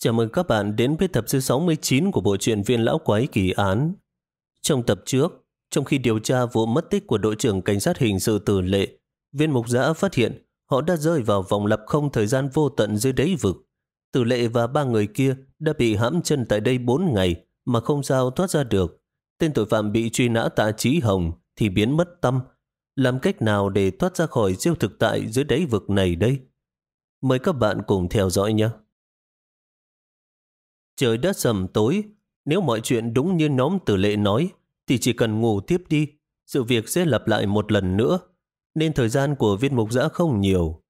Chào mừng các bạn đến với tập thứ 69 của bộ truyện Viên Lão Quái Kỳ Án. Trong tập trước, trong khi điều tra vụ mất tích của đội trưởng cảnh sát hình sự tử lệ, viên mục giã phát hiện họ đã rơi vào vòng lập không thời gian vô tận dưới đáy vực. Tử lệ và ba người kia đã bị hãm chân tại đây 4 ngày mà không sao thoát ra được. Tên tội phạm bị truy nã tạ trí hồng thì biến mất tâm. Làm cách nào để thoát ra khỏi siêu thực tại dưới đáy vực này đây? Mời các bạn cùng theo dõi nhé. Trời đã sầm tối, nếu mọi chuyện đúng như nhóm tử lệ nói, thì chỉ cần ngủ tiếp đi, sự việc sẽ lặp lại một lần nữa, nên thời gian của viên mục giã không nhiều.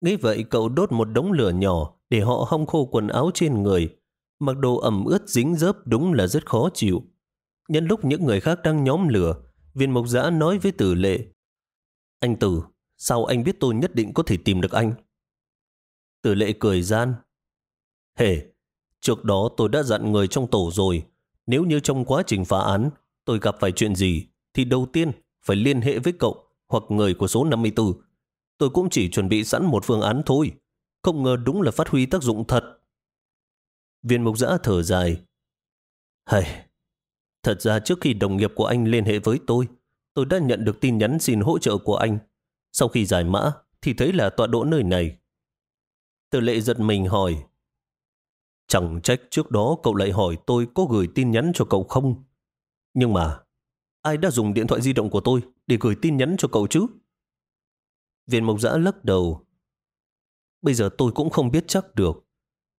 Nghĩ vậy cậu đốt một đống lửa nhỏ để họ hong khô quần áo trên người. Mặc đồ ẩm ướt dính dớp đúng là rất khó chịu. Nhân lúc những người khác đang nhóm lửa, viên mục giã nói với tử lệ. Anh Tử, sao anh biết tôi nhất định có thể tìm được anh? Tử lệ cười gian. Hề, Trước đó tôi đã dặn người trong tổ rồi, nếu như trong quá trình phá án tôi gặp phải chuyện gì, thì đầu tiên phải liên hệ với cậu hoặc người của số 54. Tôi cũng chỉ chuẩn bị sẵn một phương án thôi, không ngờ đúng là phát huy tác dụng thật. Viên mục giã thở dài. Hay, thật ra trước khi đồng nghiệp của anh liên hệ với tôi, tôi đã nhận được tin nhắn xin hỗ trợ của anh. Sau khi giải mã, thì thấy là tọa độ nơi này. từ lệ giật mình hỏi, Chẳng trách trước đó cậu lại hỏi tôi có gửi tin nhắn cho cậu không. Nhưng mà, ai đã dùng điện thoại di động của tôi để gửi tin nhắn cho cậu chứ? Viên mộc giã lắc đầu. Bây giờ tôi cũng không biết chắc được.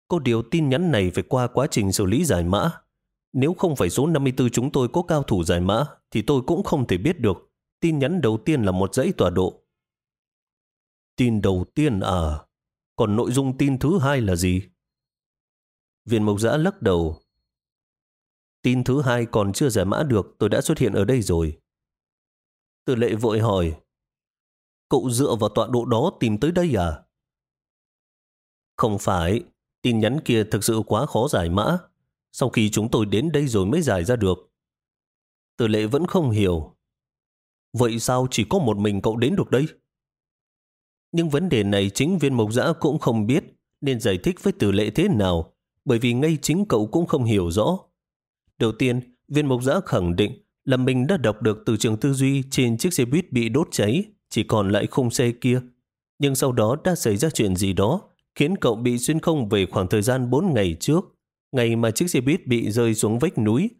Có điều tin nhắn này phải qua quá trình xử lý giải mã. Nếu không phải số 54 chúng tôi có cao thủ giải mã, thì tôi cũng không thể biết được. Tin nhắn đầu tiên là một dãy tọa độ. Tin đầu tiên à? Còn nội dung tin thứ hai là gì? Viên mộc giã lắc đầu. Tin thứ hai còn chưa giải mã được, tôi đã xuất hiện ở đây rồi. Từ lệ vội hỏi, cậu dựa vào tọa độ đó tìm tới đây à? Không phải, tin nhắn kia thực sự quá khó giải mã. Sau khi chúng tôi đến đây rồi mới giải ra được. Từ lệ vẫn không hiểu. Vậy sao chỉ có một mình cậu đến được đây? Nhưng vấn đề này chính viên mộc giã cũng không biết nên giải thích với tử lệ thế nào bởi vì ngay chính cậu cũng không hiểu rõ. Đầu tiên, viên mục giã khẳng định là mình đã đọc được từ trường tư duy trên chiếc xe buýt bị đốt cháy, chỉ còn lại khung xe kia. Nhưng sau đó đã xảy ra chuyện gì đó, khiến cậu bị xuyên không về khoảng thời gian 4 ngày trước, ngày mà chiếc xe buýt bị rơi xuống vách núi,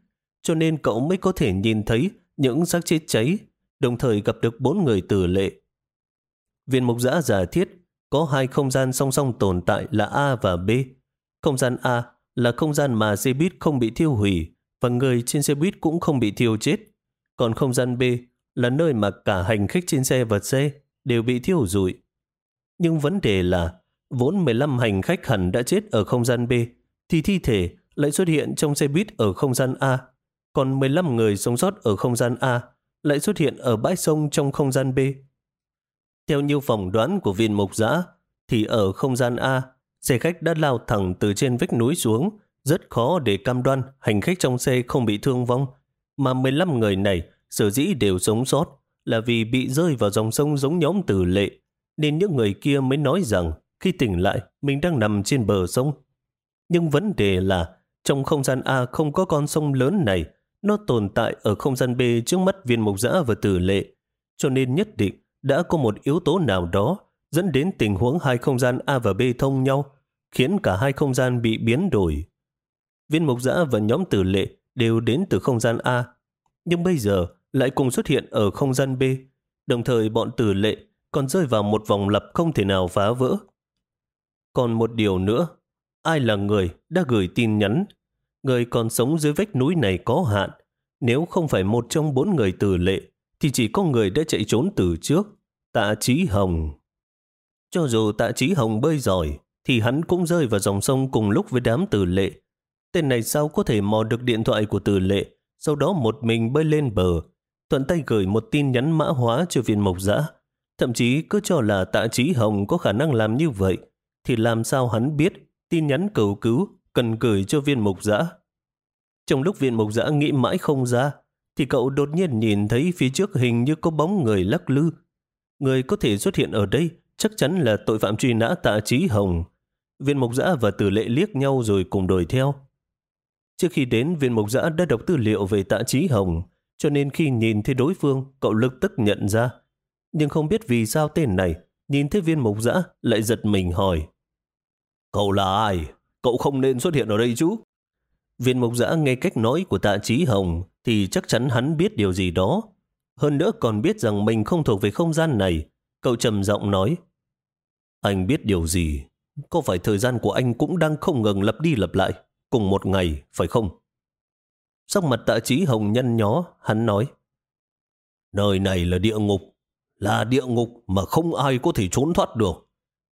cho nên cậu mới có thể nhìn thấy những xác chết cháy, đồng thời gặp được bốn người tử lệ. Viên mục giã giả thiết có hai không gian song song tồn tại là A và B, không gian A là không gian mà xe buýt không bị thiêu hủy và người trên xe buýt cũng không bị thiêu chết. Còn không gian B là nơi mà cả hành khách trên xe và xe đều bị thiêu rụi. Nhưng vấn đề là vốn 15 hành khách hẳn đã chết ở không gian B thì thi thể lại xuất hiện trong xe buýt ở không gian A. Còn 15 người sống sót ở không gian A lại xuất hiện ở bãi sông trong không gian B. Theo như phỏng đoán của viên mục giã, thì ở không gian A Xe khách đã lao thẳng từ trên vách núi xuống, rất khó để cam đoan hành khách trong xe không bị thương vong. Mà 15 người này sở dĩ đều sống sót là vì bị rơi vào dòng sông giống nhóm tử lệ, nên những người kia mới nói rằng khi tỉnh lại mình đang nằm trên bờ sông. Nhưng vấn đề là trong không gian A không có con sông lớn này, nó tồn tại ở không gian B trước mắt viên mục giã và tử lệ, cho nên nhất định đã có một yếu tố nào đó dẫn đến tình huống hai không gian A và B thông nhau, khiến cả hai không gian bị biến đổi. Viên mục giã và nhóm tử lệ đều đến từ không gian A, nhưng bây giờ lại cùng xuất hiện ở không gian B, đồng thời bọn tử lệ còn rơi vào một vòng lặp không thể nào phá vỡ. Còn một điều nữa, ai là người đã gửi tin nhắn? Người còn sống dưới vách núi này có hạn. Nếu không phải một trong bốn người tử lệ, thì chỉ có người đã chạy trốn từ trước. Tạ Trí Hồng. Cho dù tạ trí hồng bơi giỏi, thì hắn cũng rơi vào dòng sông cùng lúc với đám tử lệ. Tên này sao có thể mò được điện thoại của tử lệ, sau đó một mình bơi lên bờ, thuận tay gửi một tin nhắn mã hóa cho viên mộc dã. Thậm chí cứ cho là tạ trí hồng có khả năng làm như vậy, thì làm sao hắn biết tin nhắn cầu cứu cần gửi cho viên Mộc giã. Trong lúc viên Mộc giã nghĩ mãi không ra, thì cậu đột nhiên nhìn thấy phía trước hình như có bóng người lắc lư. Người có thể xuất hiện ở đây chắc chắn là tội phạm truy nã tạ trí hồng. viên Mộc giã và tử lệ liếc nhau rồi cùng đuổi theo. Trước khi đến, viên Mộc giã đã đọc tư liệu về tạ trí hồng, cho nên khi nhìn thấy đối phương, cậu lập tức nhận ra. Nhưng không biết vì sao tên này, nhìn thấy viên Mộc giã lại giật mình hỏi. Cậu là ai? Cậu không nên xuất hiện ở đây chứ? Viên Mộc giã nghe cách nói của tạ trí hồng thì chắc chắn hắn biết điều gì đó. Hơn nữa còn biết rằng mình không thuộc về không gian này. Cậu trầm giọng nói. Anh biết điều gì? Có phải thời gian của anh cũng đang không ngừng lặp đi lặp lại cùng một ngày, phải không? Sắc mặt tạ trí hồng nhăn nhó, hắn nói. Nơi này là địa ngục, là địa ngục mà không ai có thể trốn thoát được.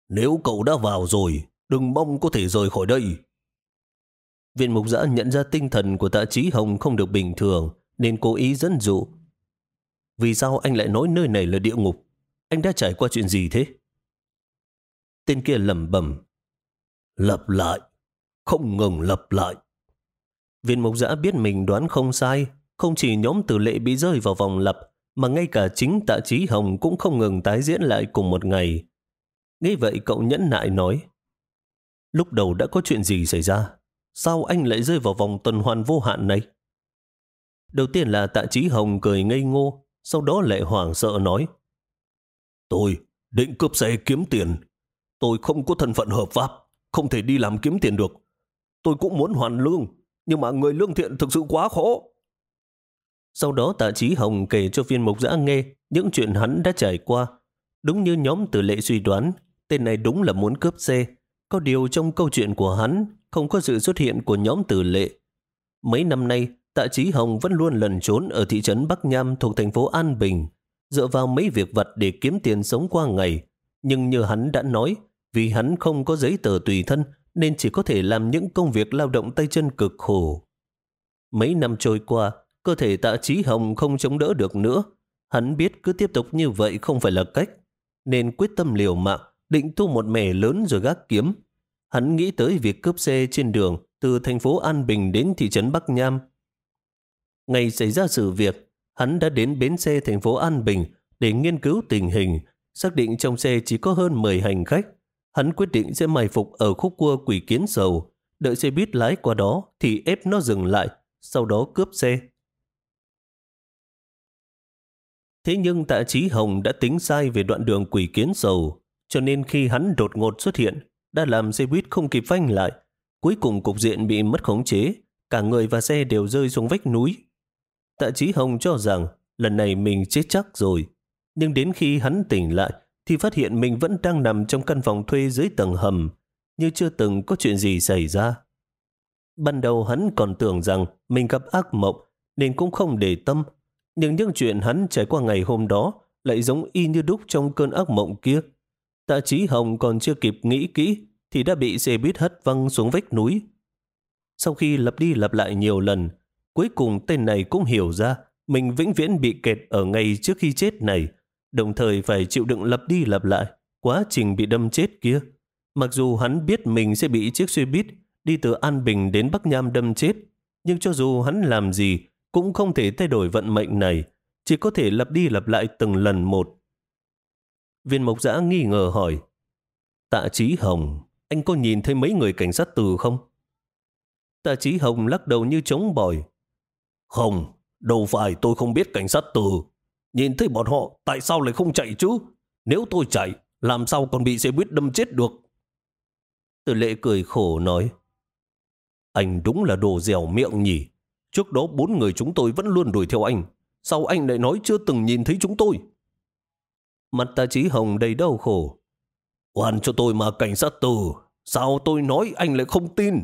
Nếu cậu đã vào rồi, đừng mong có thể rời khỏi đây. Viện mục giã nhận ra tinh thần của tạ trí hồng không được bình thường, nên cố ý dẫn dụ. Vì sao anh lại nói nơi này là địa ngục? Anh đã trải qua chuyện gì thế? Tên kia lẩm bẩm Lặp lại, không ngừng lặp lại. Viên mục giã biết mình đoán không sai, không chỉ nhóm tử lệ bị rơi vào vòng lặp, mà ngay cả chính tạ trí hồng cũng không ngừng tái diễn lại cùng một ngày. Nghe vậy cậu nhẫn nại nói, lúc đầu đã có chuyện gì xảy ra? Sao anh lại rơi vào vòng tuần hoàn vô hạn này? Đầu tiên là tạ trí hồng cười ngây ngô, sau đó lại hoảng sợ nói, Tôi định cướp xe kiếm tiền. Tôi không có thân phận hợp pháp, không thể đi làm kiếm tiền được. Tôi cũng muốn hoàn lương, nhưng mà người lương thiện thực sự quá khó. Sau đó tạ trí hồng kể cho viên mục giã nghe những chuyện hắn đã trải qua. Đúng như nhóm tử lệ suy đoán, tên này đúng là muốn cướp xe. Có điều trong câu chuyện của hắn không có sự xuất hiện của nhóm tử lệ. Mấy năm nay, tạ trí hồng vẫn luôn lần trốn ở thị trấn Bắc Nham thuộc thành phố An Bình, dựa vào mấy việc vật để kiếm tiền sống qua ngày. Nhưng như hắn đã nói, vì hắn không có giấy tờ tùy thân nên chỉ có thể làm những công việc lao động tay chân cực khổ. Mấy năm trôi qua, cơ thể tạ trí hồng không chống đỡ được nữa. Hắn biết cứ tiếp tục như vậy không phải là cách, nên quyết tâm liều mạng, định thu một mẻ lớn rồi gác kiếm. Hắn nghĩ tới việc cướp xe trên đường từ thành phố An Bình đến thị trấn Bắc Nham. Ngày xảy ra sự việc, hắn đã đến bến xe thành phố An Bình để nghiên cứu tình hình, xác định trong xe chỉ có hơn 10 hành khách. Hắn quyết định sẽ mai phục ở khúc cua quỷ kiến sầu, đợi xe buýt lái qua đó thì ép nó dừng lại, sau đó cướp xe. Thế nhưng tạ trí Hồng đã tính sai về đoạn đường quỷ kiến sầu, cho nên khi hắn đột ngột xuất hiện, đã làm xe buýt không kịp phanh lại. Cuối cùng cục diện bị mất khống chế, cả người và xe đều rơi xuống vách núi. Tạ trí Hồng cho rằng lần này mình chết chắc rồi, nhưng đến khi hắn tỉnh lại thì phát hiện mình vẫn đang nằm trong căn phòng thuê dưới tầng hầm, như chưa từng có chuyện gì xảy ra. Ban đầu hắn còn tưởng rằng mình gặp ác mộng nên cũng không để tâm, nhưng những chuyện hắn trải qua ngày hôm đó lại giống y như đúc trong cơn ác mộng kia. Tạ Chí Hồng còn chưa kịp nghĩ kỹ thì đã bị xe buýt hất văng xuống vách núi. Sau khi lặp đi lặp lại nhiều lần, cuối cùng tên này cũng hiểu ra mình vĩnh viễn bị kẹt ở ngay trước khi chết này, đồng thời phải chịu đựng lặp đi lặp lại quá trình bị đâm chết kia. Mặc dù hắn biết mình sẽ bị chiếc xe buýt đi từ An Bình đến Bắc Nham đâm chết, nhưng cho dù hắn làm gì cũng không thể thay đổi vận mệnh này, chỉ có thể lặp đi lặp lại từng lần một. Viên mộc giã nghi ngờ hỏi, Tạ Chí Hồng, anh có nhìn thấy mấy người cảnh sát từ không? Tạ Chí Hồng lắc đầu như trống bòi. Không, đâu phải tôi không biết cảnh sát từ. Nhìn thấy bọn họ, tại sao lại không chạy chứ? Nếu tôi chạy, làm sao còn bị xe buýt đâm chết được? Tử lệ cười khổ nói, Anh đúng là đồ dẻo miệng nhỉ. Trước đó bốn người chúng tôi vẫn luôn đuổi theo anh. Sao anh lại nói chưa từng nhìn thấy chúng tôi? Mặt ta trí hồng đầy đau khổ. Oan cho tôi mà cảnh sát từ. Sao tôi nói anh lại không tin?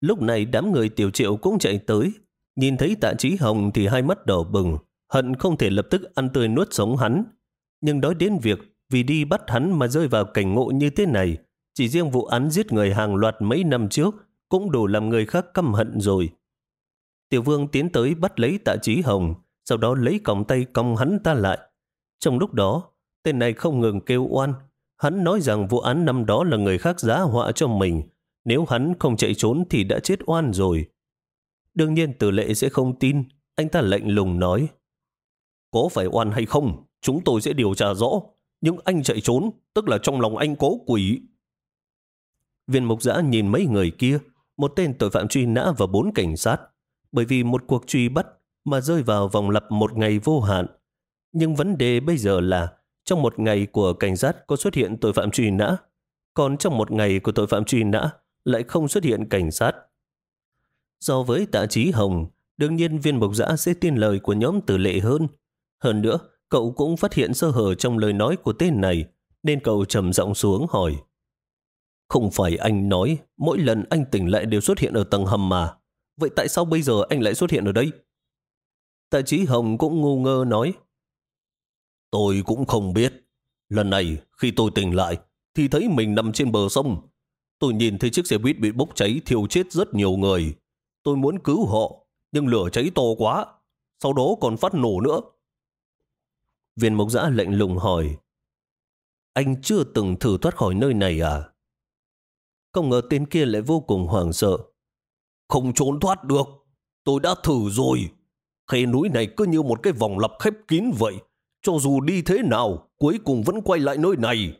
Lúc này đám người tiểu triệu cũng chạy tới. Nhìn thấy tạ trí hồng thì hai mắt đỏ bừng. Hận không thể lập tức ăn tươi nuốt sống hắn. Nhưng nói đến việc vì đi bắt hắn mà rơi vào cảnh ngộ như thế này, chỉ riêng vụ án giết người hàng loạt mấy năm trước cũng đủ làm người khác căm hận rồi. Tiểu vương tiến tới bắt lấy tạ trí hồng, sau đó lấy còng tay cong hắn ta lại. Trong lúc đó, tên này không ngừng kêu oan. Hắn nói rằng vụ án năm đó là người khác giá họa cho mình. Nếu hắn không chạy trốn thì đã chết oan rồi. Đương nhiên tử lệ sẽ không tin. Anh ta lạnh lùng nói. Có phải oan hay không, chúng tôi sẽ điều tra rõ. Nhưng anh chạy trốn, tức là trong lòng anh có quỷ. viên mục giã nhìn mấy người kia, một tên tội phạm truy nã và bốn cảnh sát, bởi vì một cuộc truy bắt mà rơi vào vòng lặp một ngày vô hạn. Nhưng vấn đề bây giờ là trong một ngày của cảnh sát có xuất hiện tội phạm truy nã, còn trong một ngày của tội phạm truy nã lại không xuất hiện cảnh sát. So với tạ trí hồng, đương nhiên viên mộc giã sẽ tin lời của nhóm tử lệ hơn. Hơn nữa, cậu cũng phát hiện sơ hở trong lời nói của tên này, nên cậu trầm giọng xuống hỏi. Không phải anh nói mỗi lần anh tỉnh lại đều xuất hiện ở tầng hầm mà. Vậy tại sao bây giờ anh lại xuất hiện ở đây? Tạ trí hồng cũng ngu ngơ nói. Tôi cũng không biết. Lần này khi tôi tỉnh lại thì thấy mình nằm trên bờ sông. Tôi nhìn thấy chiếc xe buýt bị bốc cháy thiêu chết rất nhiều người. Tôi muốn cứu họ, nhưng lửa cháy to quá. Sau đó còn phát nổ nữa. Viên mộc giã lệnh lùng hỏi. Anh chưa từng thử thoát khỏi nơi này à? Không ngờ tên kia lại vô cùng hoảng sợ. Không trốn thoát được. Tôi đã thử rồi. Khe núi này cứ như một cái vòng lặp khép kín vậy. Cho dù đi thế nào, cuối cùng vẫn quay lại nơi này.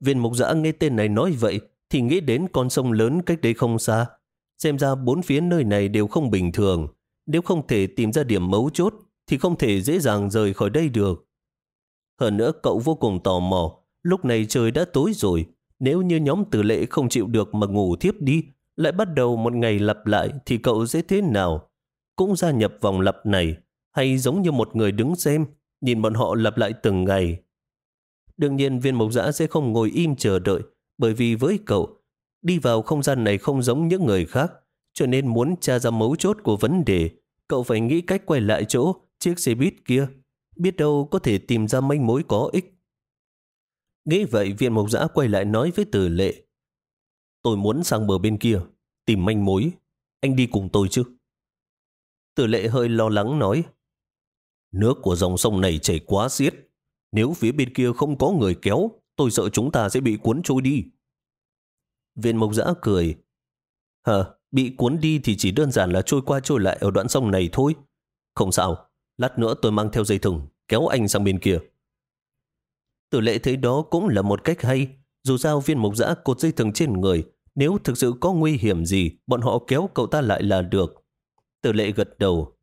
Viên mục giã nghe tên này nói vậy, thì nghĩ đến con sông lớn cách đây không xa. Xem ra bốn phía nơi này đều không bình thường. Nếu không thể tìm ra điểm mấu chốt, thì không thể dễ dàng rời khỏi đây được. Hơn nữa cậu vô cùng tò mò, lúc này trời đã tối rồi. Nếu như nhóm tử lệ không chịu được mà ngủ thiếp đi, lại bắt đầu một ngày lặp lại thì cậu sẽ thế nào? Cũng gia nhập vòng lặp này, hay giống như một người đứng xem, nhìn bọn họ lặp lại từng ngày. Đương nhiên viên mộc giã sẽ không ngồi im chờ đợi, bởi vì với cậu, đi vào không gian này không giống những người khác, cho nên muốn tra ra mấu chốt của vấn đề, cậu phải nghĩ cách quay lại chỗ chiếc xe buýt kia, biết đâu có thể tìm ra manh mối có ích. Nghĩ vậy viện mộc giã quay lại nói với tử lệ, tôi muốn sang bờ bên kia, tìm manh mối, anh đi cùng tôi chứ? Tử lệ hơi lo lắng nói, Nước của dòng sông này chảy quá xiết. Nếu phía bên kia không có người kéo, tôi sợ chúng ta sẽ bị cuốn trôi đi. Viên mộc giã cười. Hờ, bị cuốn đi thì chỉ đơn giản là trôi qua trôi lại ở đoạn sông này thôi. Không sao, lát nữa tôi mang theo dây thừng, kéo anh sang bên kia. Tử lệ thấy đó cũng là một cách hay. Dù sao viên mộc giã cột dây thừng trên người, nếu thực sự có nguy hiểm gì, bọn họ kéo cậu ta lại là được. Tử lệ gật đầu.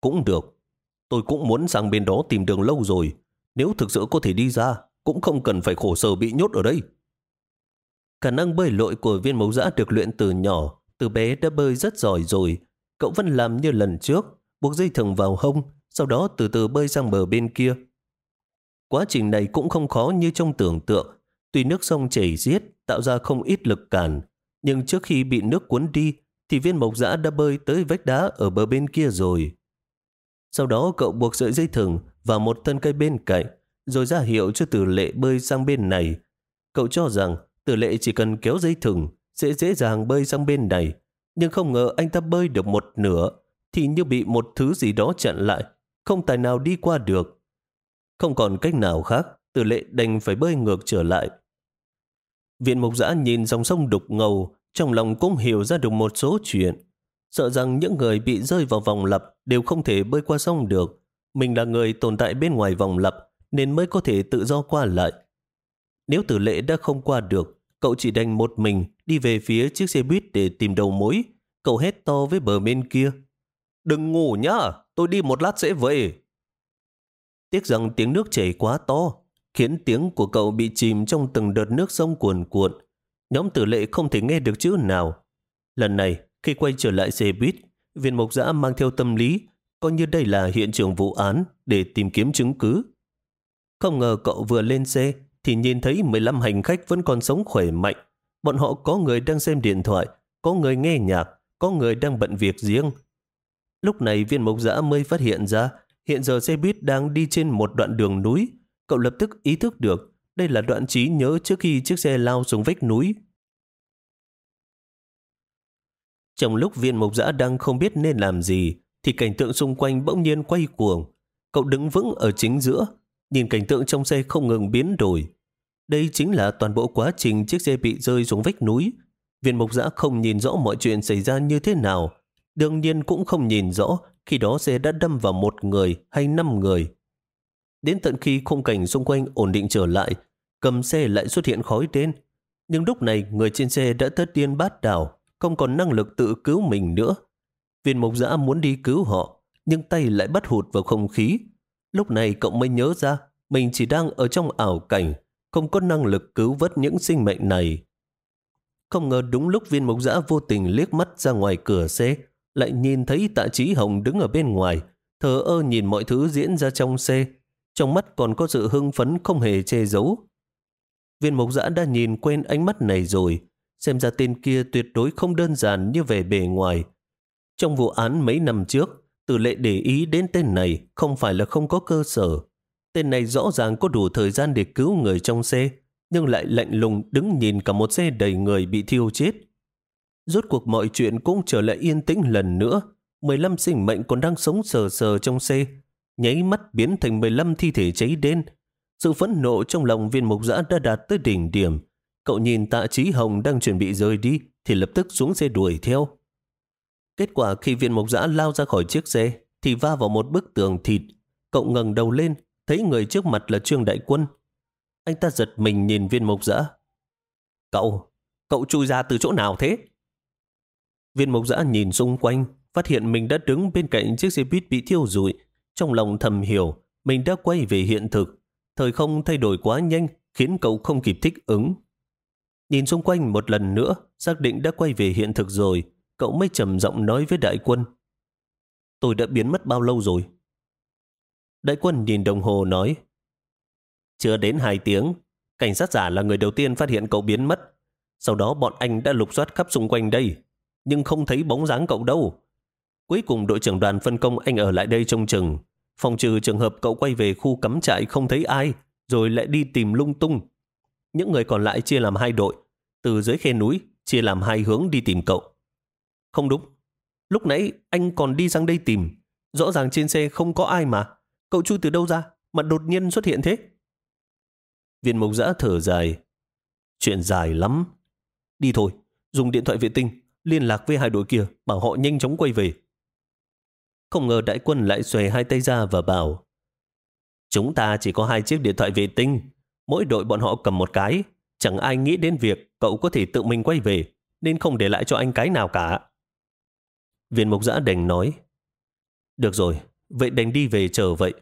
Cũng được, Tôi cũng muốn sang bên đó tìm đường lâu rồi. Nếu thực sự có thể đi ra, cũng không cần phải khổ sở bị nhốt ở đây. Khả năng bơi lội của viên mẫu giã được luyện từ nhỏ, từ bé đã bơi rất giỏi rồi. Cậu vẫn làm như lần trước, buộc dây thừng vào hông, sau đó từ từ bơi sang bờ bên kia. Quá trình này cũng không khó như trong tưởng tượng. Tuy nước sông chảy xiết, tạo ra không ít lực cản, nhưng trước khi bị nước cuốn đi, thì viên mộc dã đã bơi tới vách đá ở bờ bên kia rồi. Sau đó cậu buộc sợi dây thừng vào một thân cây bên cạnh, rồi ra hiệu cho tử lệ bơi sang bên này. Cậu cho rằng tử lệ chỉ cần kéo dây thừng sẽ dễ dàng bơi sang bên này. Nhưng không ngờ anh ta bơi được một nửa thì như bị một thứ gì đó chặn lại, không tài nào đi qua được. Không còn cách nào khác, tử lệ đành phải bơi ngược trở lại. Viện mục giã nhìn dòng sông đục ngầu, trong lòng cũng hiểu ra được một số chuyện sợ rằng những người bị rơi vào vòng lặp đều không thể bơi qua sông được. Mình là người tồn tại bên ngoài vòng lặp nên mới có thể tự do qua lại. Nếu tử lệ đã không qua được, cậu chỉ đành một mình đi về phía chiếc xe buýt để tìm đầu mối. Cậu hét to với bờ bên kia. Đừng ngủ nhá, tôi đi một lát sẽ về. Tiếc rằng tiếng nước chảy quá to, khiến tiếng của cậu bị chìm trong từng đợt nước sông cuồn cuộn. Nhóm tử lệ không thể nghe được chữ nào. Lần này, khi quay trở lại xe buýt, viên mộc giã mang theo tâm lý, coi như đây là hiện trường vụ án để tìm kiếm chứng cứ. Không ngờ cậu vừa lên xe thì nhìn thấy 15 hành khách vẫn còn sống khỏe mạnh. Bọn họ có người đang xem điện thoại, có người nghe nhạc, có người đang bận việc riêng. Lúc này viên mộc giã mới phát hiện ra hiện giờ xe buýt đang đi trên một đoạn đường núi. Cậu lập tức ý thức được đây là đoạn trí nhớ trước khi chiếc xe lao xuống vách núi. Trong lúc viên mộc giã đang không biết nên làm gì, thì cảnh tượng xung quanh bỗng nhiên quay cuồng. Cậu đứng vững ở chính giữa, nhìn cảnh tượng trong xe không ngừng biến đổi. Đây chính là toàn bộ quá trình chiếc xe bị rơi xuống vách núi. Viên mục giã không nhìn rõ mọi chuyện xảy ra như thế nào. Đương nhiên cũng không nhìn rõ khi đó xe đã đâm vào một người hay năm người. Đến tận khi khung cảnh xung quanh ổn định trở lại, cầm xe lại xuất hiện khói đen. Nhưng lúc này người trên xe đã thất điên bát đảo, không còn năng lực tự cứu mình nữa. Viên mục giã muốn đi cứu họ, nhưng tay lại bắt hụt vào không khí. Lúc này cậu mới nhớ ra mình chỉ đang ở trong ảo cảnh, không có năng lực cứu vớt những sinh mệnh này. Không ngờ đúng lúc viên mục giã vô tình liếc mắt ra ngoài cửa xe, lại nhìn thấy tạ trí hồng đứng ở bên ngoài, thờ ơ nhìn mọi thứ diễn ra trong xe. Trong mắt còn có sự hưng phấn không hề che giấu. Viên Mộc giã đã nhìn quen ánh mắt này rồi, xem ra tên kia tuyệt đối không đơn giản như vẻ bề ngoài. Trong vụ án mấy năm trước, tử lệ để ý đến tên này không phải là không có cơ sở. Tên này rõ ràng có đủ thời gian để cứu người trong xe, nhưng lại lạnh lùng đứng nhìn cả một xe đầy người bị thiêu chết. Rốt cuộc mọi chuyện cũng trở lại yên tĩnh lần nữa. 15 sinh mệnh còn đang sống sờ sờ trong xe, nháy mắt biến thành 15 thi thể cháy đen. Sự phẫn nộ trong lòng viên mục giã đã đạt tới đỉnh điểm. Cậu nhìn tạ trí hồng đang chuẩn bị rời đi thì lập tức xuống xe đuổi theo. Kết quả khi viên mục giã lao ra khỏi chiếc xe thì va vào một bức tường thịt. Cậu ngẩng đầu lên, thấy người trước mặt là Trương Đại Quân. Anh ta giật mình nhìn viên mục giã. Cậu, cậu chui ra từ chỗ nào thế? Viên Mộc giã nhìn xung quanh, phát hiện mình đã đứng bên cạnh chiếc xe buýt bị thiêu rụi. Trong lòng thầm hiểu, mình đã quay về hiện thực. Thời không thay đổi quá nhanh, khiến cậu không kịp thích ứng. Nhìn xung quanh một lần nữa, xác định đã quay về hiện thực rồi, cậu mới trầm giọng nói với đại quân. Tôi đã biến mất bao lâu rồi? Đại quân nhìn đồng hồ nói. Chưa đến hai tiếng, cảnh sát giả là người đầu tiên phát hiện cậu biến mất. Sau đó bọn anh đã lục soát khắp xung quanh đây, nhưng không thấy bóng dáng cậu đâu. Cuối cùng đội trưởng đoàn phân công anh ở lại đây trông chừng, phòng trừ trường hợp cậu quay về khu cắm trại không thấy ai, rồi lại đi tìm lung tung. Những người còn lại chia làm hai đội, từ dưới khe núi chia làm hai hướng đi tìm cậu. Không đúng, lúc nãy anh còn đi sang đây tìm, rõ ràng trên xe không có ai mà. Cậu chui từ đâu ra mà đột nhiên xuất hiện thế? Viên mục giã thở dài. Chuyện dài lắm. Đi thôi, dùng điện thoại vệ tinh, liên lạc với hai đội kia, bảo họ nhanh chóng quay về. Không ngờ đại quân lại xòe hai tay ra và bảo Chúng ta chỉ có hai chiếc điện thoại vệ tinh, mỗi đội bọn họ cầm một cái. Chẳng ai nghĩ đến việc cậu có thể tự mình quay về, nên không để lại cho anh cái nào cả. Viên mục giã đành nói Được rồi, vậy đành đi về chờ vậy.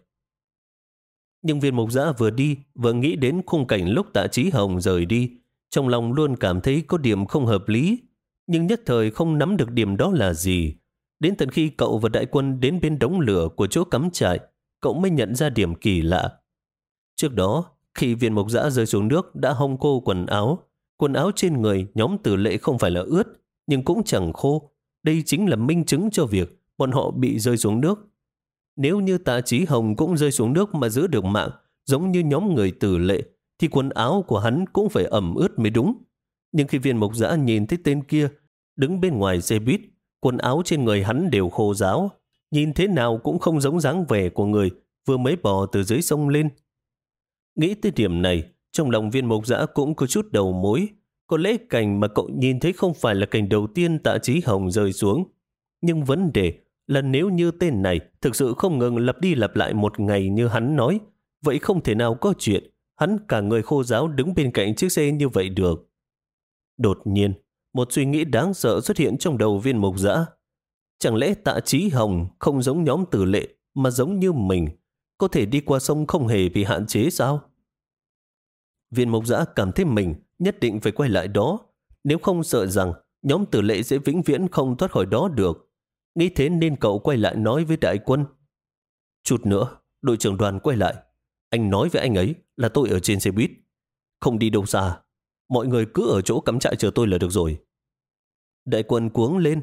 Nhưng viên mục giã vừa đi, vừa nghĩ đến khung cảnh lúc tạ trí hồng rời đi. Trong lòng luôn cảm thấy có điểm không hợp lý, nhưng nhất thời không nắm được điểm đó là gì. Đến tận khi cậu và đại quân đến bên đống lửa của chỗ cắm trại, cậu mới nhận ra điểm kỳ lạ. Trước đó, khi viên mộc giã rơi xuống nước đã hong cô quần áo, quần áo trên người nhóm tử lệ không phải là ướt, nhưng cũng chẳng khô. Đây chính là minh chứng cho việc bọn họ bị rơi xuống nước. Nếu như tạ trí hồng cũng rơi xuống nước mà giữ được mạng, giống như nhóm người tử lệ, thì quần áo của hắn cũng phải ẩm ướt mới đúng. Nhưng khi viên mục giã nhìn thấy tên kia đứng bên ngoài xe buýt, quần áo trên người hắn đều khô ráo, nhìn thế nào cũng không giống dáng vẻ của người vừa mới bò từ dưới sông lên. Nghĩ tới điểm này, trong lòng viên mục giã cũng có chút đầu mối. Có lẽ cảnh mà cậu nhìn thấy không phải là cảnh đầu tiên tạ trí hồng rơi xuống. Nhưng vấn đề là nếu như tên này thực sự không ngừng lặp đi lặp lại một ngày như hắn nói, vậy không thể nào có chuyện hắn cả người khô giáo đứng bên cạnh chiếc xe như vậy được. Đột nhiên, một suy nghĩ đáng sợ xuất hiện trong đầu viên mục dã. Chẳng lẽ tạ trí hồng không giống nhóm tử lệ mà giống như mình, có thể đi qua sông không hề bị hạn chế sao? Viên mục dã cảm thấy mình nhất định phải quay lại đó, nếu không sợ rằng nhóm tử lệ sẽ vĩnh viễn không thoát khỏi đó được. Nghĩ thế nên cậu quay lại nói với đại quân. Chút nữa, đội trưởng đoàn quay lại. Anh nói với anh ấy là tôi ở trên xe buýt. Không đi đâu xa. Mọi người cứ ở chỗ cắm trại chờ tôi là được rồi. Đại quân cuống lên.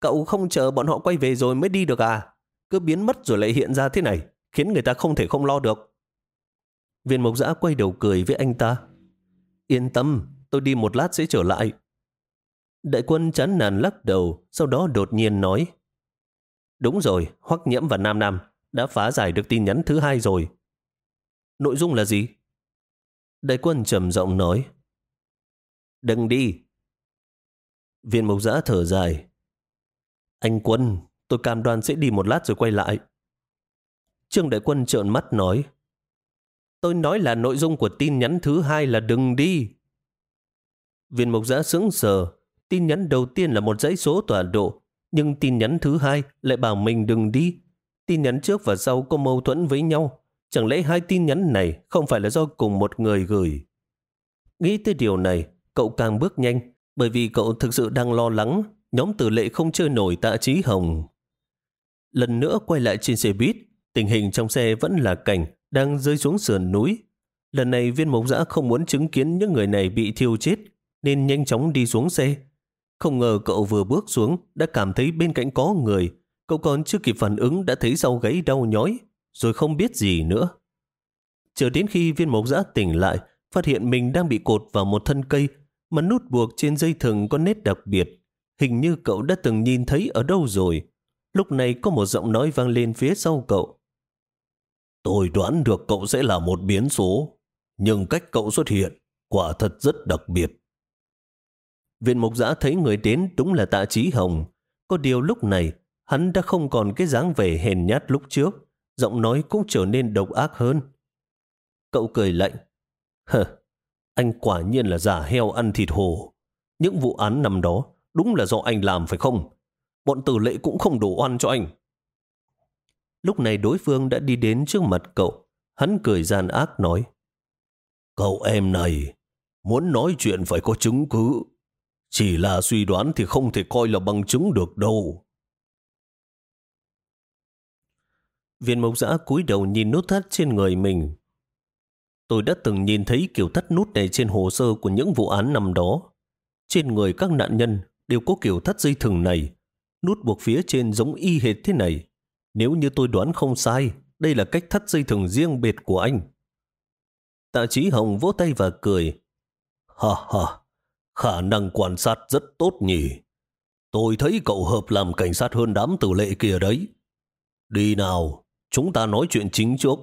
Cậu không chờ bọn họ quay về rồi mới đi được à? Cứ biến mất rồi lại hiện ra thế này, khiến người ta không thể không lo được. Viên mộc giã quay đầu cười với anh ta. Yên tâm, tôi đi một lát sẽ trở lại. Đại quân chán nản lắc đầu, sau đó đột nhiên nói. Đúng rồi, Hoắc Nhiễm và Nam Nam đã phá giải được tin nhắn thứ hai rồi. Nội dung là gì? Đại quân trầm giọng nói. Đừng đi. Viên mộc giã thở dài. Anh quân, tôi cam đoan sẽ đi một lát rồi quay lại. Trương đại quân trợn mắt nói. Tôi nói là nội dung của tin nhắn thứ hai là đừng đi. Viên mục giã sững sờ. Tin nhắn đầu tiên là một dãy số tọa độ, nhưng tin nhắn thứ hai lại bảo mình đừng đi. Tin nhắn trước và sau có mâu thuẫn với nhau. Chẳng lẽ hai tin nhắn này không phải là do cùng một người gửi? Nghĩ tới điều này, cậu càng bước nhanh, bởi vì cậu thực sự đang lo lắng nhóm tử lệ không chơi nổi tạ trí hồng. Lần nữa quay lại trên xe buýt, tình hình trong xe vẫn là cảnh đang rơi xuống sườn núi. Lần này viên mộc giã không muốn chứng kiến những người này bị thiêu chết, nên nhanh chóng đi xuống xe. Không ngờ cậu vừa bước xuống đã cảm thấy bên cạnh có người. Cậu còn chưa kịp phản ứng đã thấy sau gáy đau nhói, rồi không biết gì nữa. Chờ đến khi viên mộc giã tỉnh lại, phát hiện mình đang bị cột vào một thân cây mà nút buộc trên dây thừng có nét đặc biệt. Hình như cậu đã từng nhìn thấy ở đâu rồi. Lúc này có một giọng nói vang lên phía sau cậu. Tôi đoán được cậu sẽ là một biến số, nhưng cách cậu xuất hiện quả thật rất đặc biệt. Viện mục giã thấy người đến đúng là tạ trí hồng. Có điều lúc này, hắn đã không còn cái dáng vẻ hèn nhát lúc trước. Giọng nói cũng trở nên độc ác hơn. Cậu cười lạnh. Hờ, anh quả nhiên là giả heo ăn thịt hồ. Những vụ án năm đó đúng là do anh làm phải không? Bọn tử lệ cũng không đổ oan cho anh. Lúc này đối phương đã đi đến trước mặt cậu. Hắn cười gian ác nói. Cậu em này, muốn nói chuyện phải có chứng cứ. Chỉ là suy đoán thì không thể coi là bằng chứng được đâu. Viên mộc giã cúi đầu nhìn nút thắt trên người mình. Tôi đã từng nhìn thấy kiểu thắt nút này trên hồ sơ của những vụ án năm đó. Trên người các nạn nhân đều có kiểu thắt dây thừng này. Nút buộc phía trên giống y hệt thế này. Nếu như tôi đoán không sai, đây là cách thắt dây thừng riêng biệt của anh. Tạ trí hồng vỗ tay và cười. Ha ha, khả năng quan sát rất tốt nhỉ. Tôi thấy cậu hợp làm cảnh sát hơn đám tử lệ kia đấy. Đi nào, chúng ta nói chuyện chính trước.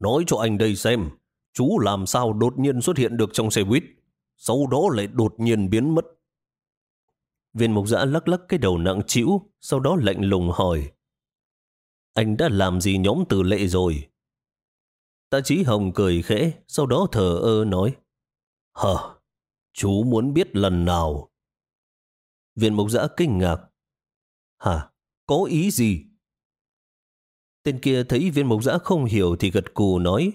Nói cho anh đây xem, chú làm sao đột nhiên xuất hiện được trong xe buýt, sau đó lại đột nhiên biến mất. Viên mục giã lắc lắc cái đầu nặng chịu, sau đó lạnh lùng hỏi. Anh đã làm gì nhóm tử lệ rồi? Tạ trí hồng cười khẽ, sau đó thở ơ nói. Hờ, chú muốn biết lần nào? Viên mục giã kinh ngạc. Hả, có ý gì? Tên kia thấy viên mục giã không hiểu thì gật cù nói.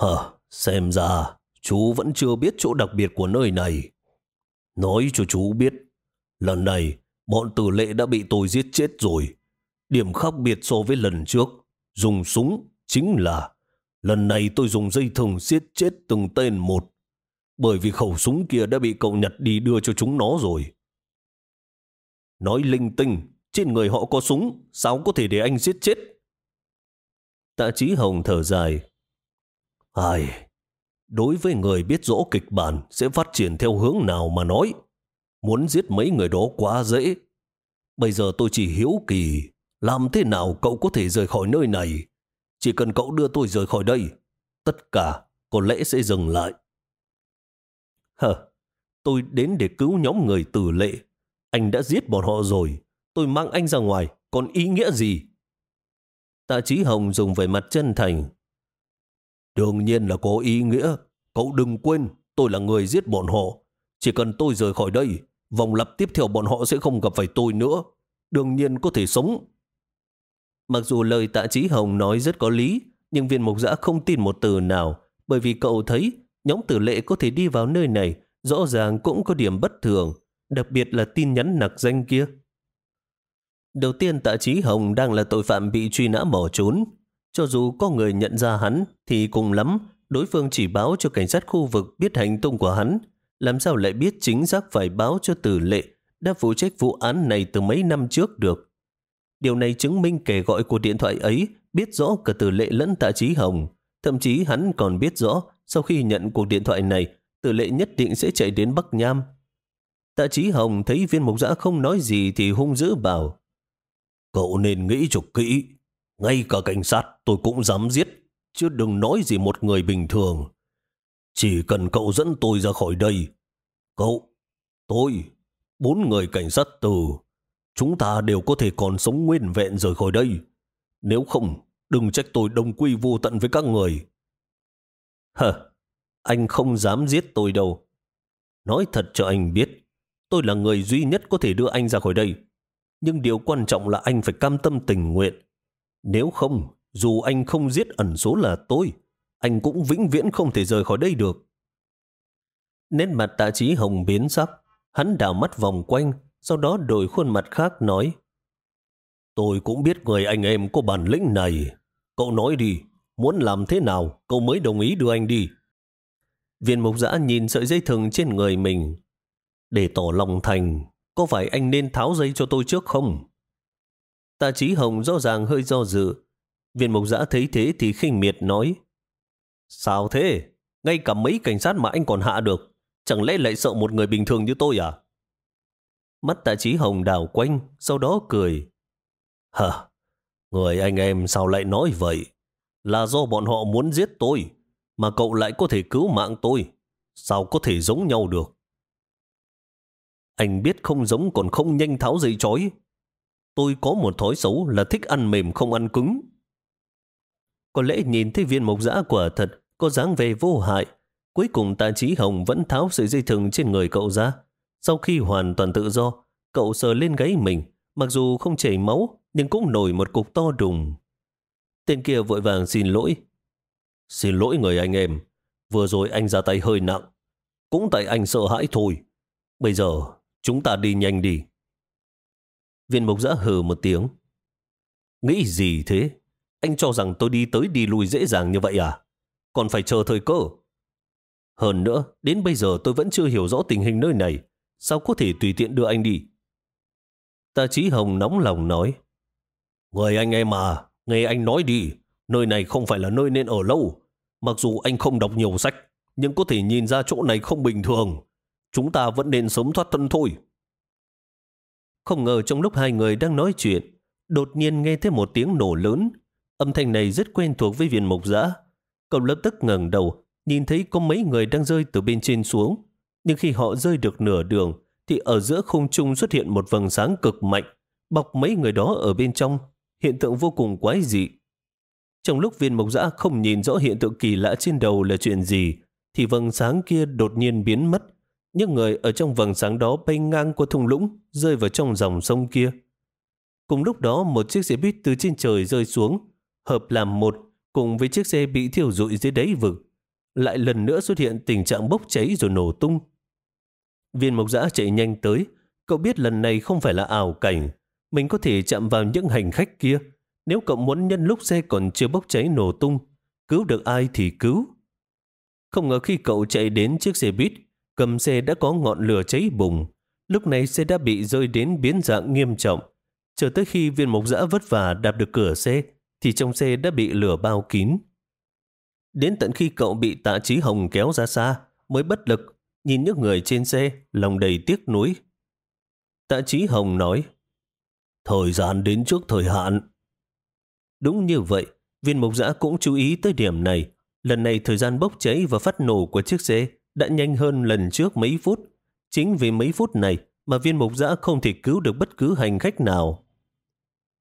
Hờ, xem ra chú vẫn chưa biết chỗ đặc biệt của nơi này. Nói cho chú biết, lần này bọn tử lệ đã bị tôi giết chết rồi. Điểm khác biệt so với lần trước, dùng súng chính là lần này tôi dùng dây thừng giết chết từng tên một. Bởi vì khẩu súng kia đã bị cậu nhặt đi đưa cho chúng nó rồi. Nói linh tinh, trên người họ có súng, sao có thể để anh giết chết? Tạ Chí Hồng thở dài. Ai, đối với người biết rõ kịch bản sẽ phát triển theo hướng nào mà nói. Muốn giết mấy người đó quá dễ. Bây giờ tôi chỉ hiếu kỳ, làm thế nào cậu có thể rời khỏi nơi này? Chỉ cần cậu đưa tôi rời khỏi đây, tất cả có lẽ sẽ dừng lại. Hờ, tôi đến để cứu nhóm người tử lệ. Anh đã giết bọn họ rồi. Tôi mang anh ra ngoài, còn ý nghĩa gì? Tạ Chí Hồng dùng về mặt chân thành. Đương nhiên là có ý nghĩa. Cậu đừng quên, tôi là người giết bọn họ. Chỉ cần tôi rời khỏi đây, vòng lặp tiếp theo bọn họ sẽ không gặp phải tôi nữa. Đương nhiên có thể sống. Mặc dù lời tạ trí hồng nói rất có lý, nhưng viên mục giã không tin một từ nào, bởi vì cậu thấy nhóm tử lệ có thể đi vào nơi này, rõ ràng cũng có điểm bất thường, đặc biệt là tin nhắn nặc danh kia. Đầu tiên tạ trí hồng đang là tội phạm bị truy nã bỏ trốn. Cho dù có người nhận ra hắn, thì cùng lắm, đối phương chỉ báo cho cảnh sát khu vực biết hành tung của hắn. Làm sao lại biết chính xác phải báo cho tử lệ đã phụ trách vụ án này từ mấy năm trước được. Điều này chứng minh kẻ gọi của điện thoại ấy biết rõ cả tử lệ lẫn tạ trí hồng. Thậm chí hắn còn biết rõ sau khi nhận cuộc điện thoại này, tử lệ nhất định sẽ chạy đến Bắc Nham. Tạ trí hồng thấy viên mục giã không nói gì thì hung dữ bảo Cậu nên nghĩ cho kỹ. Ngay cả cảnh sát tôi cũng dám giết, chứ đừng nói gì một người bình thường. Chỉ cần cậu dẫn tôi ra khỏi đây. Cậu, tôi, bốn người cảnh sát từ, chúng ta đều có thể còn sống nguyên vẹn rời khỏi đây. Nếu không, đừng trách tôi đồng quy vô tận với các người. Hờ, anh không dám giết tôi đâu. nói thật cho anh biết, tôi là người duy nhất có thể đưa anh ra khỏi đây. Nhưng điều quan trọng là anh phải cam tâm tình nguyện. Nếu không, dù anh không giết ẩn số là tôi, anh cũng vĩnh viễn không thể rời khỏi đây được. Nét mặt tạ trí hồng biến sắc, hắn đảo mắt vòng quanh, sau đó đổi khuôn mặt khác nói. Tôi cũng biết người anh em có bản lĩnh này. Cậu nói đi, muốn làm thế nào, cậu mới đồng ý đưa anh đi. Viên mục giã nhìn sợi dây thừng trên người mình. Để tỏ lòng thành, có phải anh nên tháo dây cho tôi trước không? Tạ trí hồng rõ ràng hơi do dự. Viên mục giã thấy thế thì khinh miệt nói. Sao thế? Ngay cả mấy cảnh sát mà anh còn hạ được. Chẳng lẽ lại sợ một người bình thường như tôi à? Mắt tạ trí hồng đảo quanh, sau đó cười. Hả? Người anh em sao lại nói vậy? Là do bọn họ muốn giết tôi, mà cậu lại có thể cứu mạng tôi. Sao có thể giống nhau được? Anh biết không giống còn không nhanh tháo dây chói. Tôi có một thói xấu là thích ăn mềm không ăn cứng. Có lẽ nhìn thấy viên mộc dã quả thật có dáng vẻ vô hại. Cuối cùng tạ trí hồng vẫn tháo sợi dây thừng trên người cậu ra. Sau khi hoàn toàn tự do, cậu sờ lên gáy mình. Mặc dù không chảy máu, nhưng cũng nổi một cục to đùng. Tên kia vội vàng xin lỗi. Xin lỗi người anh em, vừa rồi anh ra tay hơi nặng. Cũng tại anh sợ hãi thôi. Bây giờ, chúng ta đi nhanh đi. Viên mục giã hừ một tiếng. Nghĩ gì thế? Anh cho rằng tôi đi tới đi lui dễ dàng như vậy à? Còn phải chờ thời cơ. Hơn nữa, đến bây giờ tôi vẫn chưa hiểu rõ tình hình nơi này. Sao có thể tùy tiện đưa anh đi? Ta Chí Hồng nóng lòng nói. Người anh em à, nghe anh nói đi. Nơi này không phải là nơi nên ở lâu. Mặc dù anh không đọc nhiều sách, nhưng có thể nhìn ra chỗ này không bình thường. Chúng ta vẫn nên sớm thoát thân thôi. Không ngờ trong lúc hai người đang nói chuyện, đột nhiên nghe thấy một tiếng nổ lớn. Âm thanh này rất quen thuộc với viên mục giã. Cậu lập tức ngẩng đầu, nhìn thấy có mấy người đang rơi từ bên trên xuống. Nhưng khi họ rơi được nửa đường, thì ở giữa không trung xuất hiện một vầng sáng cực mạnh, bọc mấy người đó ở bên trong, hiện tượng vô cùng quái dị. Trong lúc viên mộc dã không nhìn rõ hiện tượng kỳ lạ trên đầu là chuyện gì, thì vầng sáng kia đột nhiên biến mất. Những người ở trong vầng sáng đó bay ngang qua thung lũng, rơi vào trong dòng sông kia. Cùng lúc đó một chiếc xe buýt từ trên trời rơi xuống, hợp làm một cùng với chiếc xe bị thiêu rụi dưới đáy vực. Lại lần nữa xuất hiện tình trạng bốc cháy rồi nổ tung. Viên mộc giã chạy nhanh tới, cậu biết lần này không phải là ảo cảnh, mình có thể chạm vào những hành khách kia. Nếu cậu muốn nhân lúc xe còn chưa bốc cháy nổ tung, cứu được ai thì cứu. Không ngờ khi cậu chạy đến chiếc xe buýt, cầm xe đã có ngọn lửa cháy bùng. Lúc này xe đã bị rơi đến biến dạng nghiêm trọng. Chờ tới khi viên mộc giã vất vả đạp được cửa xe, thì trong xe đã bị lửa bao kín. Đến tận khi cậu bị tạ trí hồng kéo ra xa, mới bất lực, nhìn những người trên xe, lòng đầy tiếc nuối. Tạ trí hồng nói, Thời gian đến trước thời hạn. Đúng như vậy, viên mục giã cũng chú ý tới điểm này. Lần này thời gian bốc cháy và phát nổ của chiếc xe đã nhanh hơn lần trước mấy phút. Chính vì mấy phút này mà viên mục giã không thể cứu được bất cứ hành khách nào.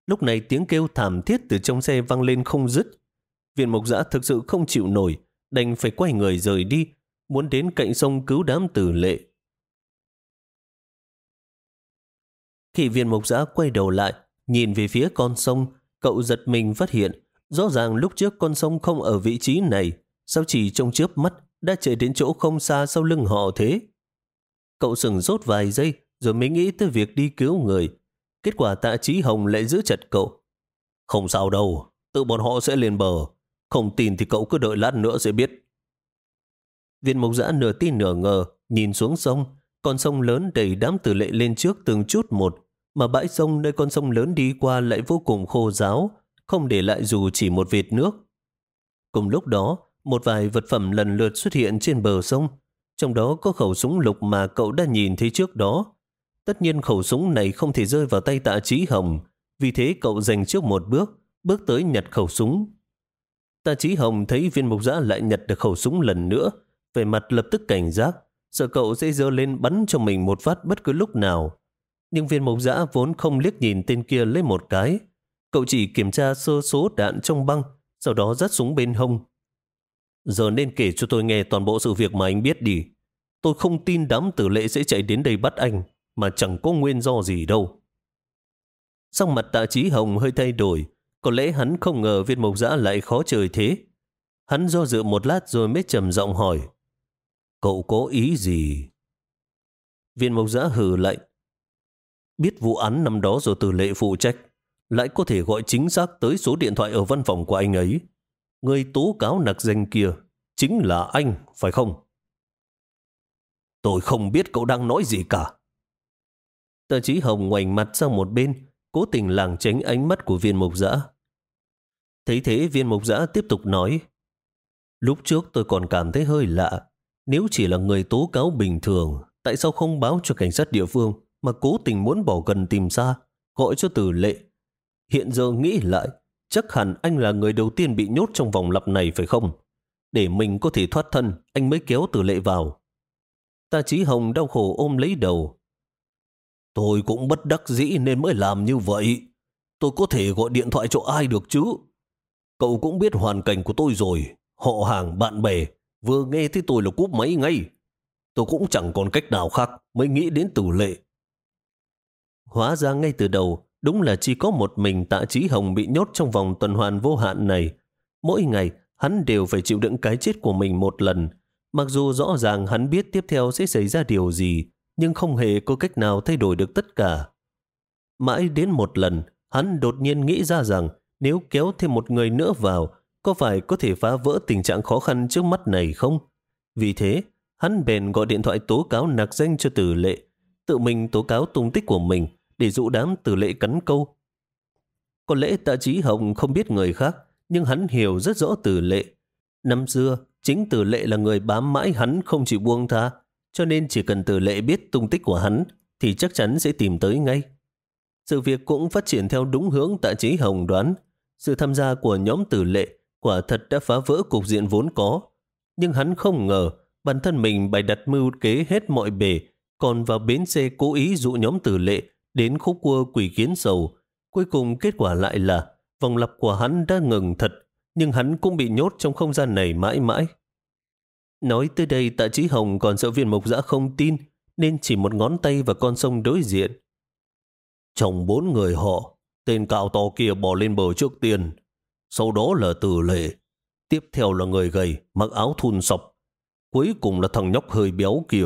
Lúc này tiếng kêu thảm thiết từ trong xe vang lên không dứt. Viên mục giã thực sự không chịu nổi, đành phải quay người rời đi, muốn đến cạnh sông cứu đám tử lệ. Khi viên mục giã quay đầu lại, nhìn về phía con sông, cậu giật mình phát hiện, rõ ràng lúc trước con sông không ở vị trí này, sao chỉ trong chớp mắt đã chạy đến chỗ không xa sau lưng họ thế? Cậu sừng rốt vài giây, rồi mới nghĩ tới việc đi cứu người. Kết quả tạ trí hồng lại giữ chặt cậu. Không sao đâu, tự bọn họ sẽ lên bờ. Không tin thì cậu cứ đợi lát nữa sẽ biết. Viên mộc giã nửa tin nửa ngờ, nhìn xuống sông, con sông lớn đầy đám tử lệ lên trước từng chút một, mà bãi sông nơi con sông lớn đi qua lại vô cùng khô ráo, không để lại dù chỉ một vệt nước. Cùng lúc đó, một vài vật phẩm lần lượt xuất hiện trên bờ sông, trong đó có khẩu súng lục mà cậu đã nhìn thấy trước đó. Tất nhiên khẩu súng này không thể rơi vào tay tạ trí hồng, vì thế cậu dành trước một bước, bước tới nhặt khẩu súng. Tạ trí hồng thấy viên mục giã lại nhặt được khẩu súng lần nữa, về mặt lập tức cảnh giác, sợ cậu sẽ dơ lên bắn cho mình một phát bất cứ lúc nào. Nhưng viên mộc giã vốn không liếc nhìn tên kia lấy một cái. Cậu chỉ kiểm tra sơ số đạn trong băng, sau đó dắt súng bên hông. Giờ nên kể cho tôi nghe toàn bộ sự việc mà anh biết đi. Tôi không tin đám tử lệ sẽ chạy đến đây bắt anh, mà chẳng có nguyên do gì đâu. Xong mặt tạ trí hồng hơi thay đổi, có lẽ hắn không ngờ viên mộc giã lại khó chơi thế. Hắn do dự một lát rồi mới trầm giọng hỏi. Cậu có ý gì? Viên mộc giã hừ lạnh. Biết vụ án năm đó rồi từ lệ phụ trách, lại có thể gọi chính xác tới số điện thoại ở văn phòng của anh ấy. Người tố cáo nặc danh kia chính là anh, phải không? Tôi không biết cậu đang nói gì cả. Tờ chí hồng ngoảnh mặt sang một bên, cố tình làng tránh ánh mắt của viên mục giã. Thấy thế viên mục giã tiếp tục nói, Lúc trước tôi còn cảm thấy hơi lạ, nếu chỉ là người tố cáo bình thường, tại sao không báo cho cảnh sát địa phương mà cố tình muốn bỏ gần tìm xa, gọi cho từ lệ. Hiện giờ nghĩ lại, chắc hẳn anh là người đầu tiên bị nhốt trong vòng lặp này phải không? Để mình có thể thoát thân, anh mới kéo tử lệ vào. Ta Chí Hồng đau khổ ôm lấy đầu. Tôi cũng bất đắc dĩ nên mới làm như vậy. Tôi có thể gọi điện thoại cho ai được chứ? Cậu cũng biết hoàn cảnh của tôi rồi. Họ hàng, bạn bè, vừa nghe thấy tôi là cúp máy ngay. Tôi cũng chẳng còn cách nào khác mới nghĩ đến tử lệ. Hóa ra ngay từ đầu, đúng là chỉ có một mình tạ trí hồng bị nhốt trong vòng tuần hoàn vô hạn này. Mỗi ngày, hắn đều phải chịu đựng cái chết của mình một lần. Mặc dù rõ ràng hắn biết tiếp theo sẽ xảy ra điều gì, nhưng không hề có cách nào thay đổi được tất cả. Mãi đến một lần, hắn đột nhiên nghĩ ra rằng nếu kéo thêm một người nữa vào, có phải có thể phá vỡ tình trạng khó khăn trước mắt này không? Vì thế, hắn bèn gọi điện thoại tố cáo nạc danh cho tử lệ, tự mình tố cáo tung tích của mình để dụ đám tử lệ cắn câu. Có lẽ tạ trí hồng không biết người khác, nhưng hắn hiểu rất rõ tử lệ. Năm xưa, chính tử lệ là người bám mãi hắn không chịu buông tha, cho nên chỉ cần tử lệ biết tung tích của hắn, thì chắc chắn sẽ tìm tới ngay. Sự việc cũng phát triển theo đúng hướng tạ trí hồng đoán. Sự tham gia của nhóm tử lệ quả thật đã phá vỡ cục diện vốn có. Nhưng hắn không ngờ bản thân mình bày đặt mưu kế hết mọi bề, còn vào bến xe cố ý dụ nhóm tử lệ đến khúc cua quỷ kiến sầu. Cuối cùng kết quả lại là vòng lặp của hắn đã ngừng thật, nhưng hắn cũng bị nhốt trong không gian này mãi mãi. Nói tới đây tạ trí hồng còn sợ viên mộc giã không tin, nên chỉ một ngón tay và con sông đối diện. Chồng bốn người họ, tên cạo to kia bỏ lên bờ trước tiên, sau đó là tử lệ, tiếp theo là người gầy, mặc áo thun sọc, cuối cùng là thằng nhóc hơi béo kia.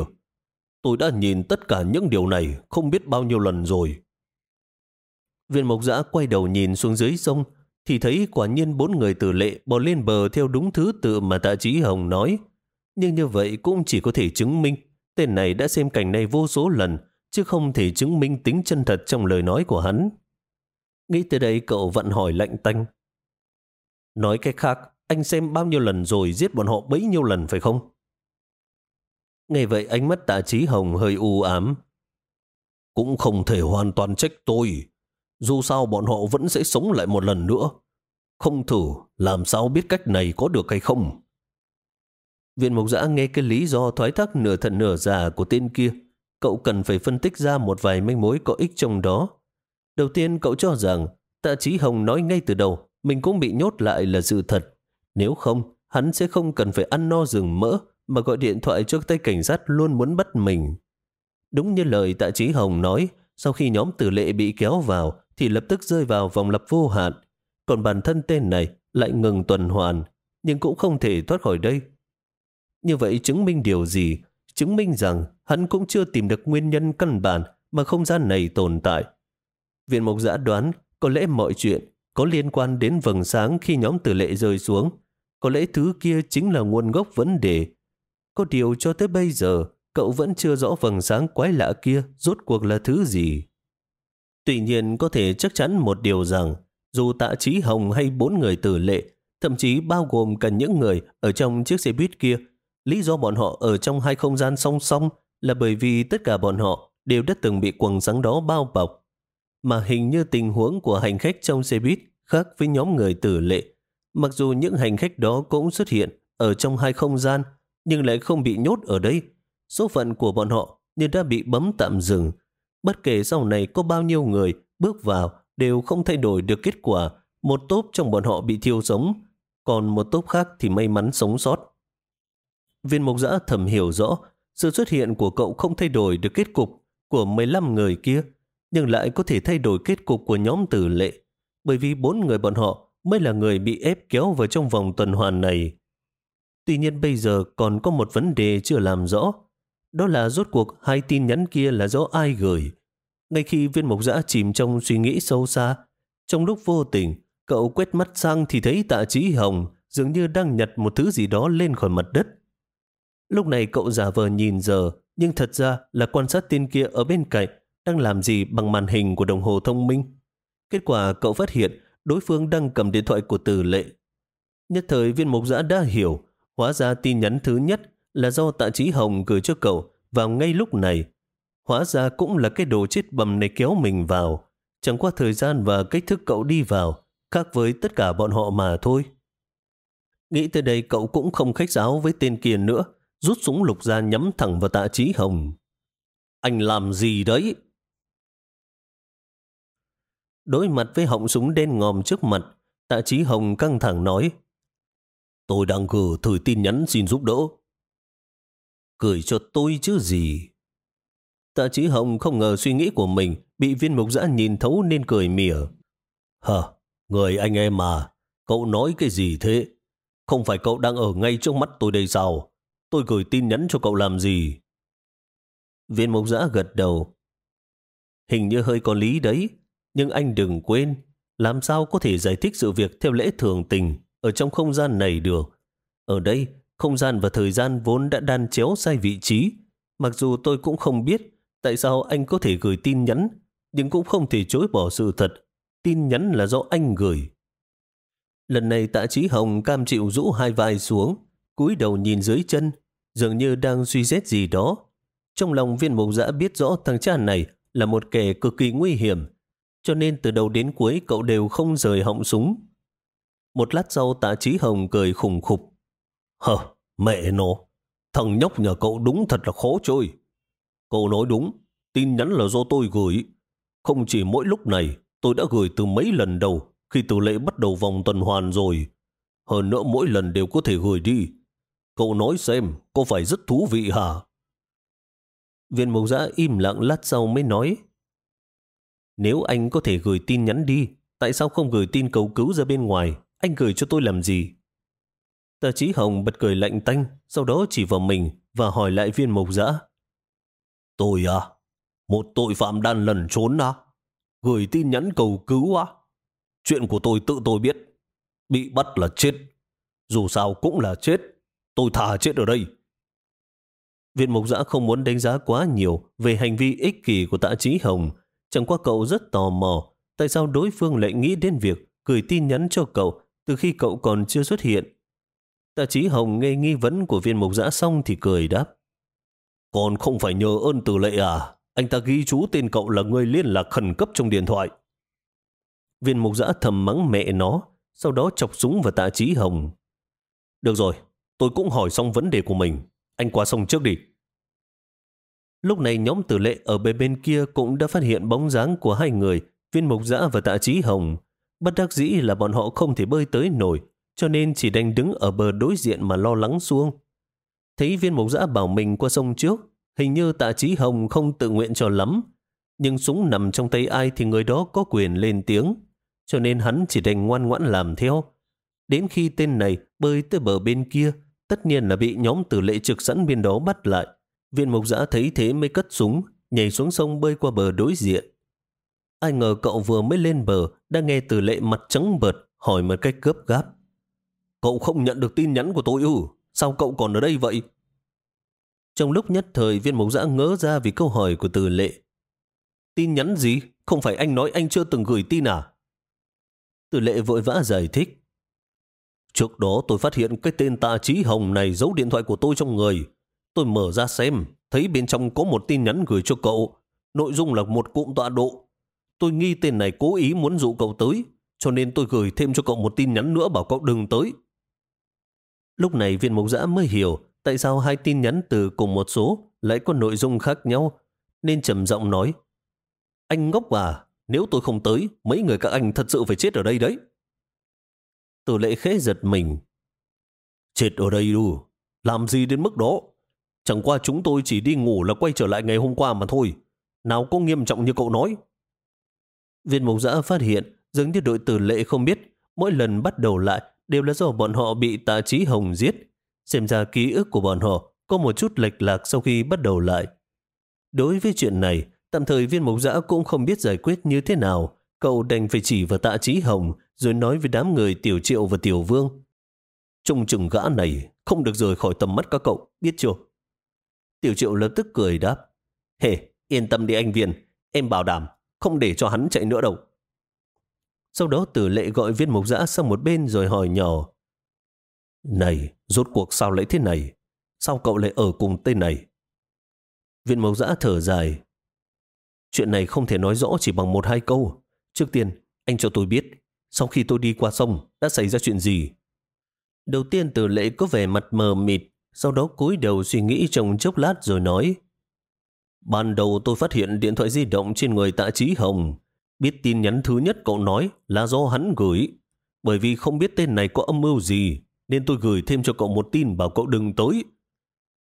Tôi đã nhìn tất cả những điều này không biết bao nhiêu lần rồi. Viên mộc giã quay đầu nhìn xuống dưới sông, thì thấy quả nhiên bốn người tử lệ bò lên bờ theo đúng thứ tự mà tạ trí hồng nói. Nhưng như vậy cũng chỉ có thể chứng minh tên này đã xem cảnh này vô số lần, chứ không thể chứng minh tính chân thật trong lời nói của hắn. Nghĩ tới đây cậu vẫn hỏi lạnh tanh. Nói cách khác, anh xem bao nhiêu lần rồi giết bọn họ bấy nhiêu lần phải không? Nghe vậy ánh mắt tạ trí hồng hơi u ám. Cũng không thể hoàn toàn trách tôi. Dù sao bọn họ vẫn sẽ sống lại một lần nữa. Không thử, làm sao biết cách này có được hay không? Viện Mộc Giã nghe cái lý do thoái thác nửa thật nửa giả của tên kia. Cậu cần phải phân tích ra một vài manh mối có ích trong đó. Đầu tiên cậu cho rằng Tạ Chí Hồng nói ngay từ đầu mình cũng bị nhốt lại là sự thật. Nếu không, hắn sẽ không cần phải ăn no rừng mỡ mà gọi điện thoại cho tay cảnh sát luôn muốn bắt mình. Đúng như lời Tạ trí Hồng nói, sau khi nhóm tử lệ bị kéo vào thì lập tức rơi vào vòng lặp vô hạn. Còn bản thân tên này lại ngừng tuần hoàn, nhưng cũng không thể thoát khỏi đây. Như vậy chứng minh điều gì? Chứng minh rằng hắn cũng chưa tìm được nguyên nhân căn bản mà không gian này tồn tại. Viện Mộc Giã đoán có lẽ mọi chuyện có liên quan đến vầng sáng khi nhóm tử lệ rơi xuống. Có lẽ thứ kia chính là nguồn gốc vấn đề. Có điều cho tới bây giờ, cậu vẫn chưa rõ vầng sáng quái lạ kia rốt cuộc là thứ gì. Tuy nhiên có thể chắc chắn một điều rằng, dù tạ trí hồng hay bốn người tử lệ, thậm chí bao gồm cả những người ở trong chiếc xe buýt kia, lý do bọn họ ở trong hai không gian song song là bởi vì tất cả bọn họ đều đã từng bị quần sáng đó bao bọc mà hình như tình huống của hành khách trong xe buýt khác với nhóm người tử lệ. Mặc dù những hành khách đó cũng xuất hiện ở trong hai không gian, nhưng lại không bị nhốt ở đây. Số phận của bọn họ như đã bị bấm tạm dừng. Bất kể sau này có bao nhiêu người bước vào đều không thay đổi được kết quả. Một tốp trong bọn họ bị thiêu sống, còn một tốp khác thì may mắn sống sót. Viên mục giã thầm hiểu rõ, sự xuất hiện của cậu không thay đổi được kết cục của 15 người kia, nhưng lại có thể thay đổi kết cục của nhóm tử lệ, bởi vì bốn người bọn họ mới là người bị ép kéo vào trong vòng tuần hoàn này. Tuy nhiên bây giờ còn có một vấn đề chưa làm rõ, đó là rốt cuộc hai tin nhắn kia là do ai gửi. Ngay khi viên mộc giã chìm trong suy nghĩ sâu xa, trong lúc vô tình, cậu quét mắt sang thì thấy tạ trí hồng dường như đang nhặt một thứ gì đó lên khỏi mặt đất. Lúc này cậu giả vờ nhìn giờ, nhưng thật ra là quan sát tên kia ở bên cạnh đang làm gì bằng màn hình của đồng hồ thông minh. Kết quả cậu phát hiện đối phương đang cầm điện thoại của tử lệ. Nhất thời viên mộc giã đã hiểu, hóa ra tin nhắn thứ nhất là do tạ trí hồng gửi cho cậu vào ngay lúc này. Hóa ra cũng là cái đồ chết bầm này kéo mình vào. Chẳng qua thời gian và cách thức cậu đi vào khác với tất cả bọn họ mà thôi. Nghĩ tới đây cậu cũng không khách giáo với tên kia nữa, rút súng lục ra nhắm thẳng vào tạ trí hồng. Anh làm gì đấy? Đối mặt với họng súng đen ngòm trước mặt, tạ trí hồng căng thẳng nói Tôi đang gửi thử tin nhắn xin giúp đỡ. Cười cho tôi chứ gì. Tạ Chí hồng không ngờ suy nghĩ của mình bị viên mục giã nhìn thấu nên cười mỉa. Hờ, người anh em mà, cậu nói cái gì thế? Không phải cậu đang ở ngay trước mắt tôi đây sao? Tôi gửi tin nhắn cho cậu làm gì? Viên mục giã gật đầu. Hình như hơi có lý đấy, nhưng anh đừng quên, làm sao có thể giải thích sự việc theo lễ thường tình ở trong không gian này được. Ở đây, không gian và thời gian vốn đã đan chéo sai vị trí. Mặc dù tôi cũng không biết tại sao anh có thể gửi tin nhắn, nhưng cũng không thể chối bỏ sự thật. Tin nhắn là do anh gửi. Lần này tạ trí hồng cam chịu rũ hai vai xuống, cúi đầu nhìn dưới chân, dường như đang suy xét gì đó. Trong lòng viên mục giã biết rõ thằng cha này là một kẻ cực kỳ nguy hiểm, cho nên từ đầu đến cuối cậu đều không rời họng súng. Một lát sau tạ trí hồng cười khủng khục. Hờ, mẹ nó, thằng nhóc nhà cậu đúng thật là khó chơi. Cậu nói đúng, tin nhắn là do tôi gửi. Không chỉ mỗi lúc này, tôi đã gửi từ mấy lần đầu khi tử lệ bắt đầu vòng tuần hoàn rồi. Hơn nữa mỗi lần đều có thể gửi đi. Cậu nói xem, có phải rất thú vị hả? Viên mộc giã im lặng lát sau mới nói. Nếu anh có thể gửi tin nhắn đi, tại sao không gửi tin cầu cứu ra bên ngoài? Anh gửi cho tôi làm gì? Tờ Chí Hồng bật cười lạnh tanh, sau đó chỉ vào mình và hỏi lại viên mộc Dã: Tôi à? Một tội phạm đàn lần trốn à? Gửi tin nhắn cầu cứu à? Chuyện của tôi tự tôi biết. Bị bắt là chết. Dù sao cũng là chết. Tôi thà chết ở đây. Viên Mộc Dã không muốn đánh giá quá nhiều về hành vi ích kỷ của tạ trí hồng. Chẳng qua cậu rất tò mò tại sao đối phương lại nghĩ đến việc gửi tin nhắn cho cậu từ khi cậu còn chưa xuất hiện. Tạ trí hồng nghe nghi vấn của viên mộc giã xong thì cười đáp. Còn không phải nhờ ơn từ lệ à? Anh ta ghi chú tên cậu là người liên lạc khẩn cấp trong điện thoại. Viên mục giã thầm mắng mẹ nó, sau đó chọc súng vào tạ trí hồng. Được rồi, tôi cũng hỏi xong vấn đề của mình. Anh qua sông trước đi. Lúc này nhóm tử lệ ở bên bên kia cũng đã phát hiện bóng dáng của hai người, viên mục giã và tạ trí hồng. Bất đắc dĩ là bọn họ không thể bơi tới nổi, cho nên chỉ đành đứng ở bờ đối diện mà lo lắng xuông. Thấy viên mục giã bảo mình qua sông trước, hình như tạ trí hồng không tự nguyện cho lắm. Nhưng súng nằm trong tay ai thì người đó có quyền lên tiếng cho nên hắn chỉ đành ngoan ngoãn làm theo. Đến khi tên này bơi tới bờ bên kia, tất nhiên là bị nhóm tử lệ trực sẵn bên đó bắt lại. Viên mục giã thấy thế mới cất súng, nhảy xuống sông bơi qua bờ đối diện. Ai ngờ cậu vừa mới lên bờ, đã nghe từ lệ mặt trắng bợt, hỏi một cách gấp gáp. Cậu không nhận được tin nhắn của tôi ư? Sao cậu còn ở đây vậy? Trong lúc nhất thời viên mộc dã ngỡ ra vì câu hỏi của từ lệ. Tin nhắn gì? Không phải anh nói anh chưa từng gửi tin à? từ lệ vội vã giải thích. Trước đó tôi phát hiện cái tên tạ trí hồng này giấu điện thoại của tôi trong người. Tôi mở ra xem, thấy bên trong có một tin nhắn gửi cho cậu. Nội dung là một cụm tọa độ. Tôi nghi tên này cố ý muốn dụ cậu tới, cho nên tôi gửi thêm cho cậu một tin nhắn nữa bảo cậu đừng tới. Lúc này viên mục giã mới hiểu tại sao hai tin nhắn từ cùng một số lại có nội dung khác nhau, nên trầm giọng nói. Anh ngốc à, nếu tôi không tới, mấy người các anh thật sự phải chết ở đây đấy. Tử lệ khẽ giật mình. Chết ở đây đủ, làm gì đến mức đó? Chẳng qua chúng tôi chỉ đi ngủ là quay trở lại ngày hôm qua mà thôi. Nào có nghiêm trọng như cậu nói. Viên mục giã phát hiện dường như đội tử lệ không biết mỗi lần bắt đầu lại đều là do bọn họ bị tạ trí hồng giết. Xem ra ký ức của bọn họ có một chút lệch lạc sau khi bắt đầu lại. Đối với chuyện này, tạm thời viên mục giã cũng không biết giải quyết như thế nào. Cậu đành phải chỉ vào tạ trí hồng rồi nói với đám người tiểu triệu và tiểu vương. Trông chừng gã này không được rời khỏi tầm mắt các cậu, biết chưa? Tiểu triệu lập tức cười đáp. Hề, yên tâm đi anh Viên, em bảo đảm không để cho hắn chạy nữa đâu. Sau đó tử lệ gọi viên mục giã sang một bên rồi hỏi nhỏ. Này, rốt cuộc sao lại thế này? Sao cậu lại ở cùng tên này? Viên mộc giã thở dài. Chuyện này không thể nói rõ chỉ bằng một hai câu. Trước tiên, anh cho tôi biết, sau khi tôi đi qua sông, đã xảy ra chuyện gì? Đầu tiên tử lệ có vẻ mặt mờ mịt, sau đó cúi đầu suy nghĩ trong chốc lát rồi nói. Ban đầu tôi phát hiện điện thoại di động trên người tạ trí hồng. Biết tin nhắn thứ nhất cậu nói là do hắn gửi. Bởi vì không biết tên này có âm mưu gì, nên tôi gửi thêm cho cậu một tin bảo cậu đừng tới.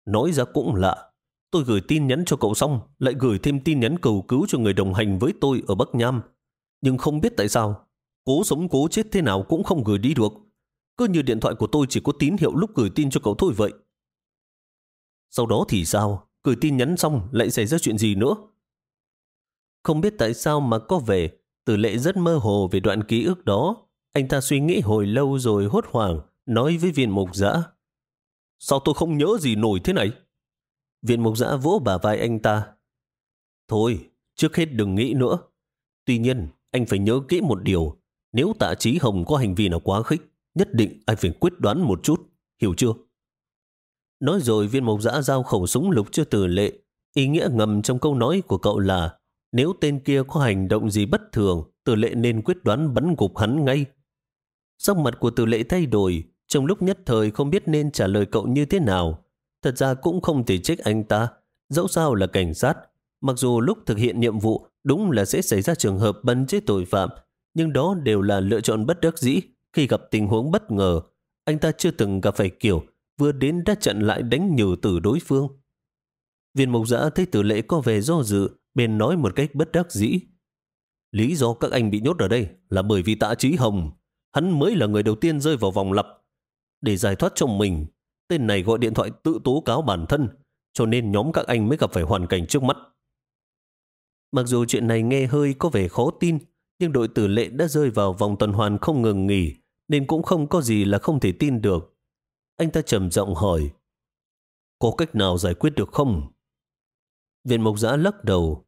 Nói ra cũng lạ, tôi gửi tin nhắn cho cậu xong, lại gửi thêm tin nhắn cầu cứu cho người đồng hành với tôi ở Bắc Nham. Nhưng không biết tại sao, cố sống cố chết thế nào cũng không gửi đi được. Cứ như điện thoại của tôi chỉ có tín hiệu lúc gửi tin cho cậu thôi vậy. Sau đó thì sao? Gửi tin nhắn xong lại xảy ra chuyện gì nữa? Không biết tại sao mà có vẻ tử lệ rất mơ hồ về đoạn ký ức đó. Anh ta suy nghĩ hồi lâu rồi hốt hoảng, nói với viên mục giã. Sao tôi không nhớ gì nổi thế này? Viên mục giã vỗ bà vai anh ta. Thôi, trước hết đừng nghĩ nữa. Tuy nhiên, anh phải nhớ kỹ một điều. Nếu tạ trí hồng có hành vi nào quá khích, nhất định anh phải quyết đoán một chút. Hiểu chưa? Nói rồi viên mộc giã giao khẩu súng lục cho tử lệ. Ý nghĩa ngầm trong câu nói của cậu là nếu tên kia có hành động gì bất thường, tử lệ nên quyết đoán bắn gục hắn ngay. Sắc mặt của tử lệ thay đổi, trong lúc nhất thời không biết nên trả lời cậu như thế nào. Thật ra cũng không thể trách anh ta, dẫu sao là cảnh sát. Mặc dù lúc thực hiện nhiệm vụ đúng là sẽ xảy ra trường hợp bắn chết tội phạm, nhưng đó đều là lựa chọn bất đắc dĩ khi gặp tình huống bất ngờ. Anh ta chưa từng gặp phải kiểu vừa đến đã trận lại đánh nhử tử đối phương. Viên Mộc giã thấy tử lệ có vẻ do dự, bên nói một cách bất đắc dĩ. Lý do các anh bị nhốt ở đây là bởi vì tạ trí hồng. Hắn mới là người đầu tiên rơi vào vòng lập. Để giải thoát cho mình, tên này gọi điện thoại tự tố cáo bản thân, cho nên nhóm các anh mới gặp phải hoàn cảnh trước mắt. Mặc dù chuyện này nghe hơi có vẻ khó tin, nhưng đội tử lệ đã rơi vào vòng tuần hoàn không ngừng nghỉ, nên cũng không có gì là không thể tin được. Anh ta trầm giọng hỏi, có cách nào giải quyết được không? Viện mộc giã lắc đầu.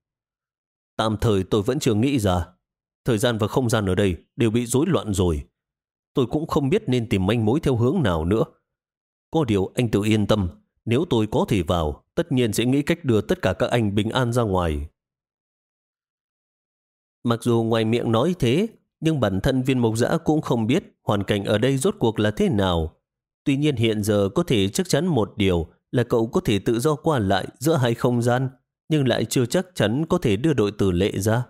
Tạm thời tôi vẫn chưa nghĩ ra. Thời gian và không gian ở đây đều bị rối loạn rồi. Tôi cũng không biết nên tìm manh mối theo hướng nào nữa. Có điều anh tự yên tâm, nếu tôi có thể vào, tất nhiên sẽ nghĩ cách đưa tất cả các anh bình an ra ngoài. Mặc dù ngoài miệng nói thế, nhưng bản thân viên mộc giã cũng không biết hoàn cảnh ở đây rốt cuộc là thế nào. Tuy nhiên hiện giờ có thể chắc chắn một điều là cậu có thể tự do qua lại giữa hai không gian, nhưng lại chưa chắc chắn có thể đưa đội tử lệ ra.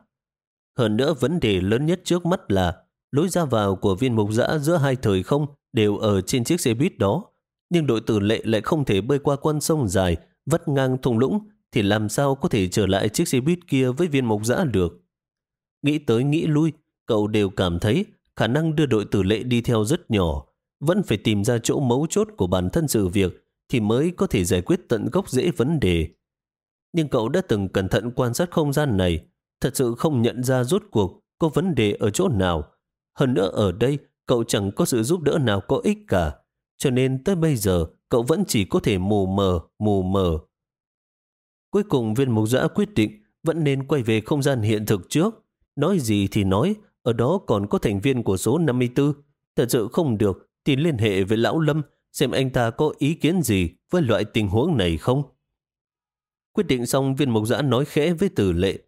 Hơn nữa vấn đề lớn nhất trước mắt là lối ra vào của viên mục giã giữa hai thời không đều ở trên chiếc xe buýt đó. Nhưng đội tử lệ lại không thể bơi qua con sông dài, vắt ngang thung lũng, thì làm sao có thể trở lại chiếc xe buýt kia với viên mục giã được. Nghĩ tới nghĩ lui, cậu đều cảm thấy khả năng đưa đội tử lệ đi theo rất nhỏ, vẫn phải tìm ra chỗ mấu chốt của bản thân sự việc thì mới có thể giải quyết tận gốc dễ vấn đề. Nhưng cậu đã từng cẩn thận quan sát không gian này, thật sự không nhận ra rốt cuộc có vấn đề ở chỗ nào. Hơn nữa ở đây, cậu chẳng có sự giúp đỡ nào có ích cả. Cho nên tới bây giờ, cậu vẫn chỉ có thể mù mờ, mù mờ. Cuối cùng viên mục giã quyết định vẫn nên quay về không gian hiện thực trước. Nói gì thì nói, ở đó còn có thành viên của số 54. Thật sự không được thì liên hệ với Lão Lâm xem anh ta có ý kiến gì với loại tình huống này không. Quyết định xong viên mộc giã nói khẽ với tử lệ.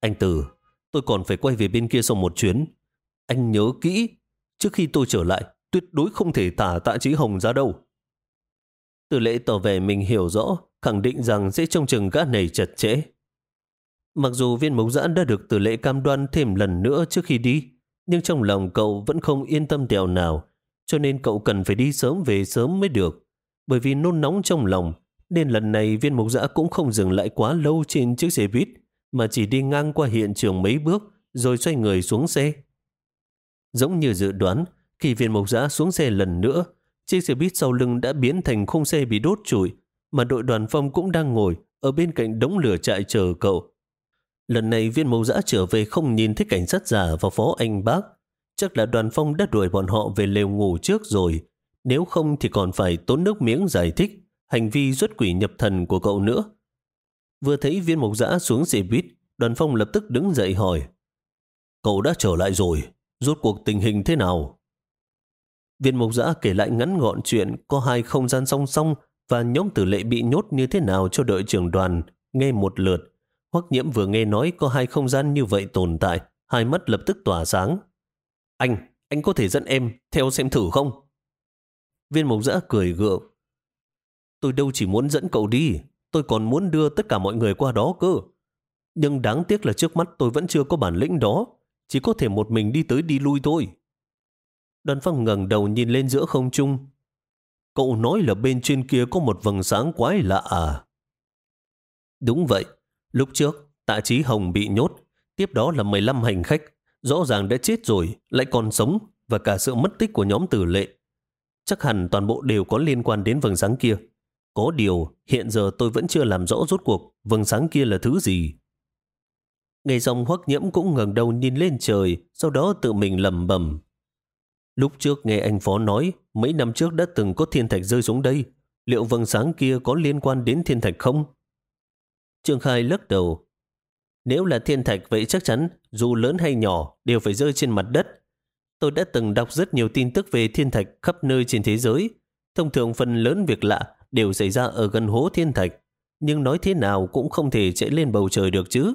Anh Tử, tôi còn phải quay về bên kia xong một chuyến. Anh nhớ kỹ, trước khi tôi trở lại, tuyệt đối không thể thả tạ trí hồng ra đâu. Tử lệ tỏ vẻ mình hiểu rõ, khẳng định rằng sẽ trông chừng gã này chặt chẽ. Mặc dù viên mộc giã đã được tử lệ cam đoan thêm lần nữa trước khi đi, nhưng trong lòng cậu vẫn không yên tâm đèo nào, cho nên cậu cần phải đi sớm về sớm mới được. Bởi vì nôn nóng trong lòng, nên lần này viên mục giã cũng không dừng lại quá lâu trên chiếc xe buýt, mà chỉ đi ngang qua hiện trường mấy bước rồi xoay người xuống xe. Giống như dự đoán, khi viên mục giã xuống xe lần nữa, chiếc xe buýt sau lưng đã biến thành khung xe bị đốt trụi, mà đội đoàn phong cũng đang ngồi ở bên cạnh đống lửa trại chờ cậu. Lần này viên mục giã trở về không nhìn thấy cảnh sát giả và phó anh bác. Chắc là đoàn phong đã đuổi bọn họ về lều ngủ trước rồi. Nếu không thì còn phải tốn nước miếng giải thích hành vi xuất quỷ nhập thần của cậu nữa. Vừa thấy viên mục giã xuống xe buýt, đoàn phong lập tức đứng dậy hỏi. Cậu đã trở lại rồi, rốt cuộc tình hình thế nào? Viên mục giã kể lại ngắn gọn chuyện có hai không gian song song và nhóm tử lệ bị nhốt như thế nào cho đội trưởng đoàn, nghe một lượt. Hoắc nhiễm vừa nghe nói có hai không gian như vậy tồn tại, hai mắt lập tức tỏa sáng. Anh, anh có thể dẫn em theo xem thử không? Viên mộc dã cười gượng. Tôi đâu chỉ muốn dẫn cậu đi, tôi còn muốn đưa tất cả mọi người qua đó cơ. Nhưng đáng tiếc là trước mắt tôi vẫn chưa có bản lĩnh đó, chỉ có thể một mình đi tới đi lui thôi. Đoàn phong ngẩng đầu nhìn lên giữa không trung. Cậu nói là bên trên kia có một vầng sáng quái lạ à? Đúng vậy. Lúc trước, tạ trí hồng bị nhốt, tiếp đó là 15 hành khách. Rõ ràng đã chết rồi, lại còn sống, và cả sự mất tích của nhóm tử lệ. Chắc hẳn toàn bộ đều có liên quan đến vầng sáng kia. Có điều, hiện giờ tôi vẫn chưa làm rõ rốt cuộc vầng sáng kia là thứ gì. Ngày dòng hoắc nhiễm cũng ngẩng đầu nhìn lên trời, sau đó tự mình lầm bầm. Lúc trước nghe anh Phó nói, mấy năm trước đã từng có thiên thạch rơi xuống đây. Liệu vầng sáng kia có liên quan đến thiên thạch không? Trương Khai lắc đầu. Nếu là thiên thạch vậy chắc chắn, dù lớn hay nhỏ, đều phải rơi trên mặt đất. Tôi đã từng đọc rất nhiều tin tức về thiên thạch khắp nơi trên thế giới. Thông thường phần lớn việc lạ đều xảy ra ở gần hố thiên thạch, nhưng nói thế nào cũng không thể chạy lên bầu trời được chứ.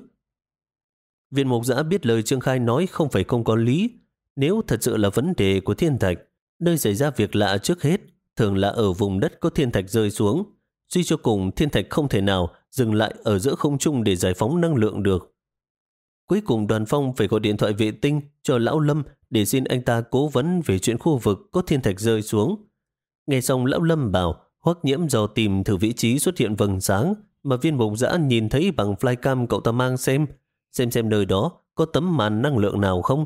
Viên mục giã biết lời Trương Khai nói không phải không có lý. Nếu thật sự là vấn đề của thiên thạch, nơi xảy ra việc lạ trước hết, thường là ở vùng đất có thiên thạch rơi xuống. Suy cho cùng, thiên thạch không thể nào dừng lại ở giữa không trung để giải phóng năng lượng được. Cuối cùng đoàn phong phải gọi điện thoại vệ tinh cho Lão Lâm để xin anh ta cố vấn về chuyện khu vực có thiên thạch rơi xuống. Nghe xong Lão Lâm bảo Hoắc nhiễm dò tìm thử vị trí xuất hiện vầng sáng mà viên bồng dã nhìn thấy bằng flycam cậu ta mang xem, xem xem nơi đó có tấm màn năng lượng nào không.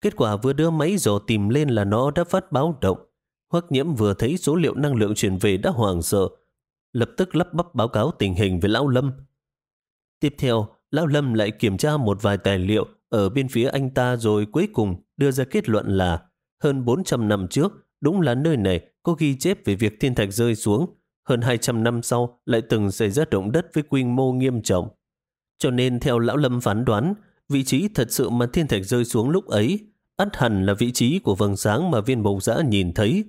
Kết quả vừa đưa máy dò tìm lên là nó đã phát báo động. Hoắc nhiễm vừa thấy số liệu năng lượng chuyển về đã hoảng sợ, lập tức lắp bắp báo cáo tình hình với Lão Lâm. Tiếp theo, Lão Lâm lại kiểm tra một vài tài liệu ở bên phía anh ta rồi cuối cùng đưa ra kết luận là hơn 400 năm trước, đúng là nơi này có ghi chép về việc thiên thạch rơi xuống. Hơn 200 năm sau lại từng xảy ra động đất với quy mô nghiêm trọng. Cho nên theo Lão Lâm phán đoán, vị trí thật sự mà thiên thạch rơi xuống lúc ấy ắt hẳn là vị trí của vầng sáng mà viên mộc giã nhìn thấy.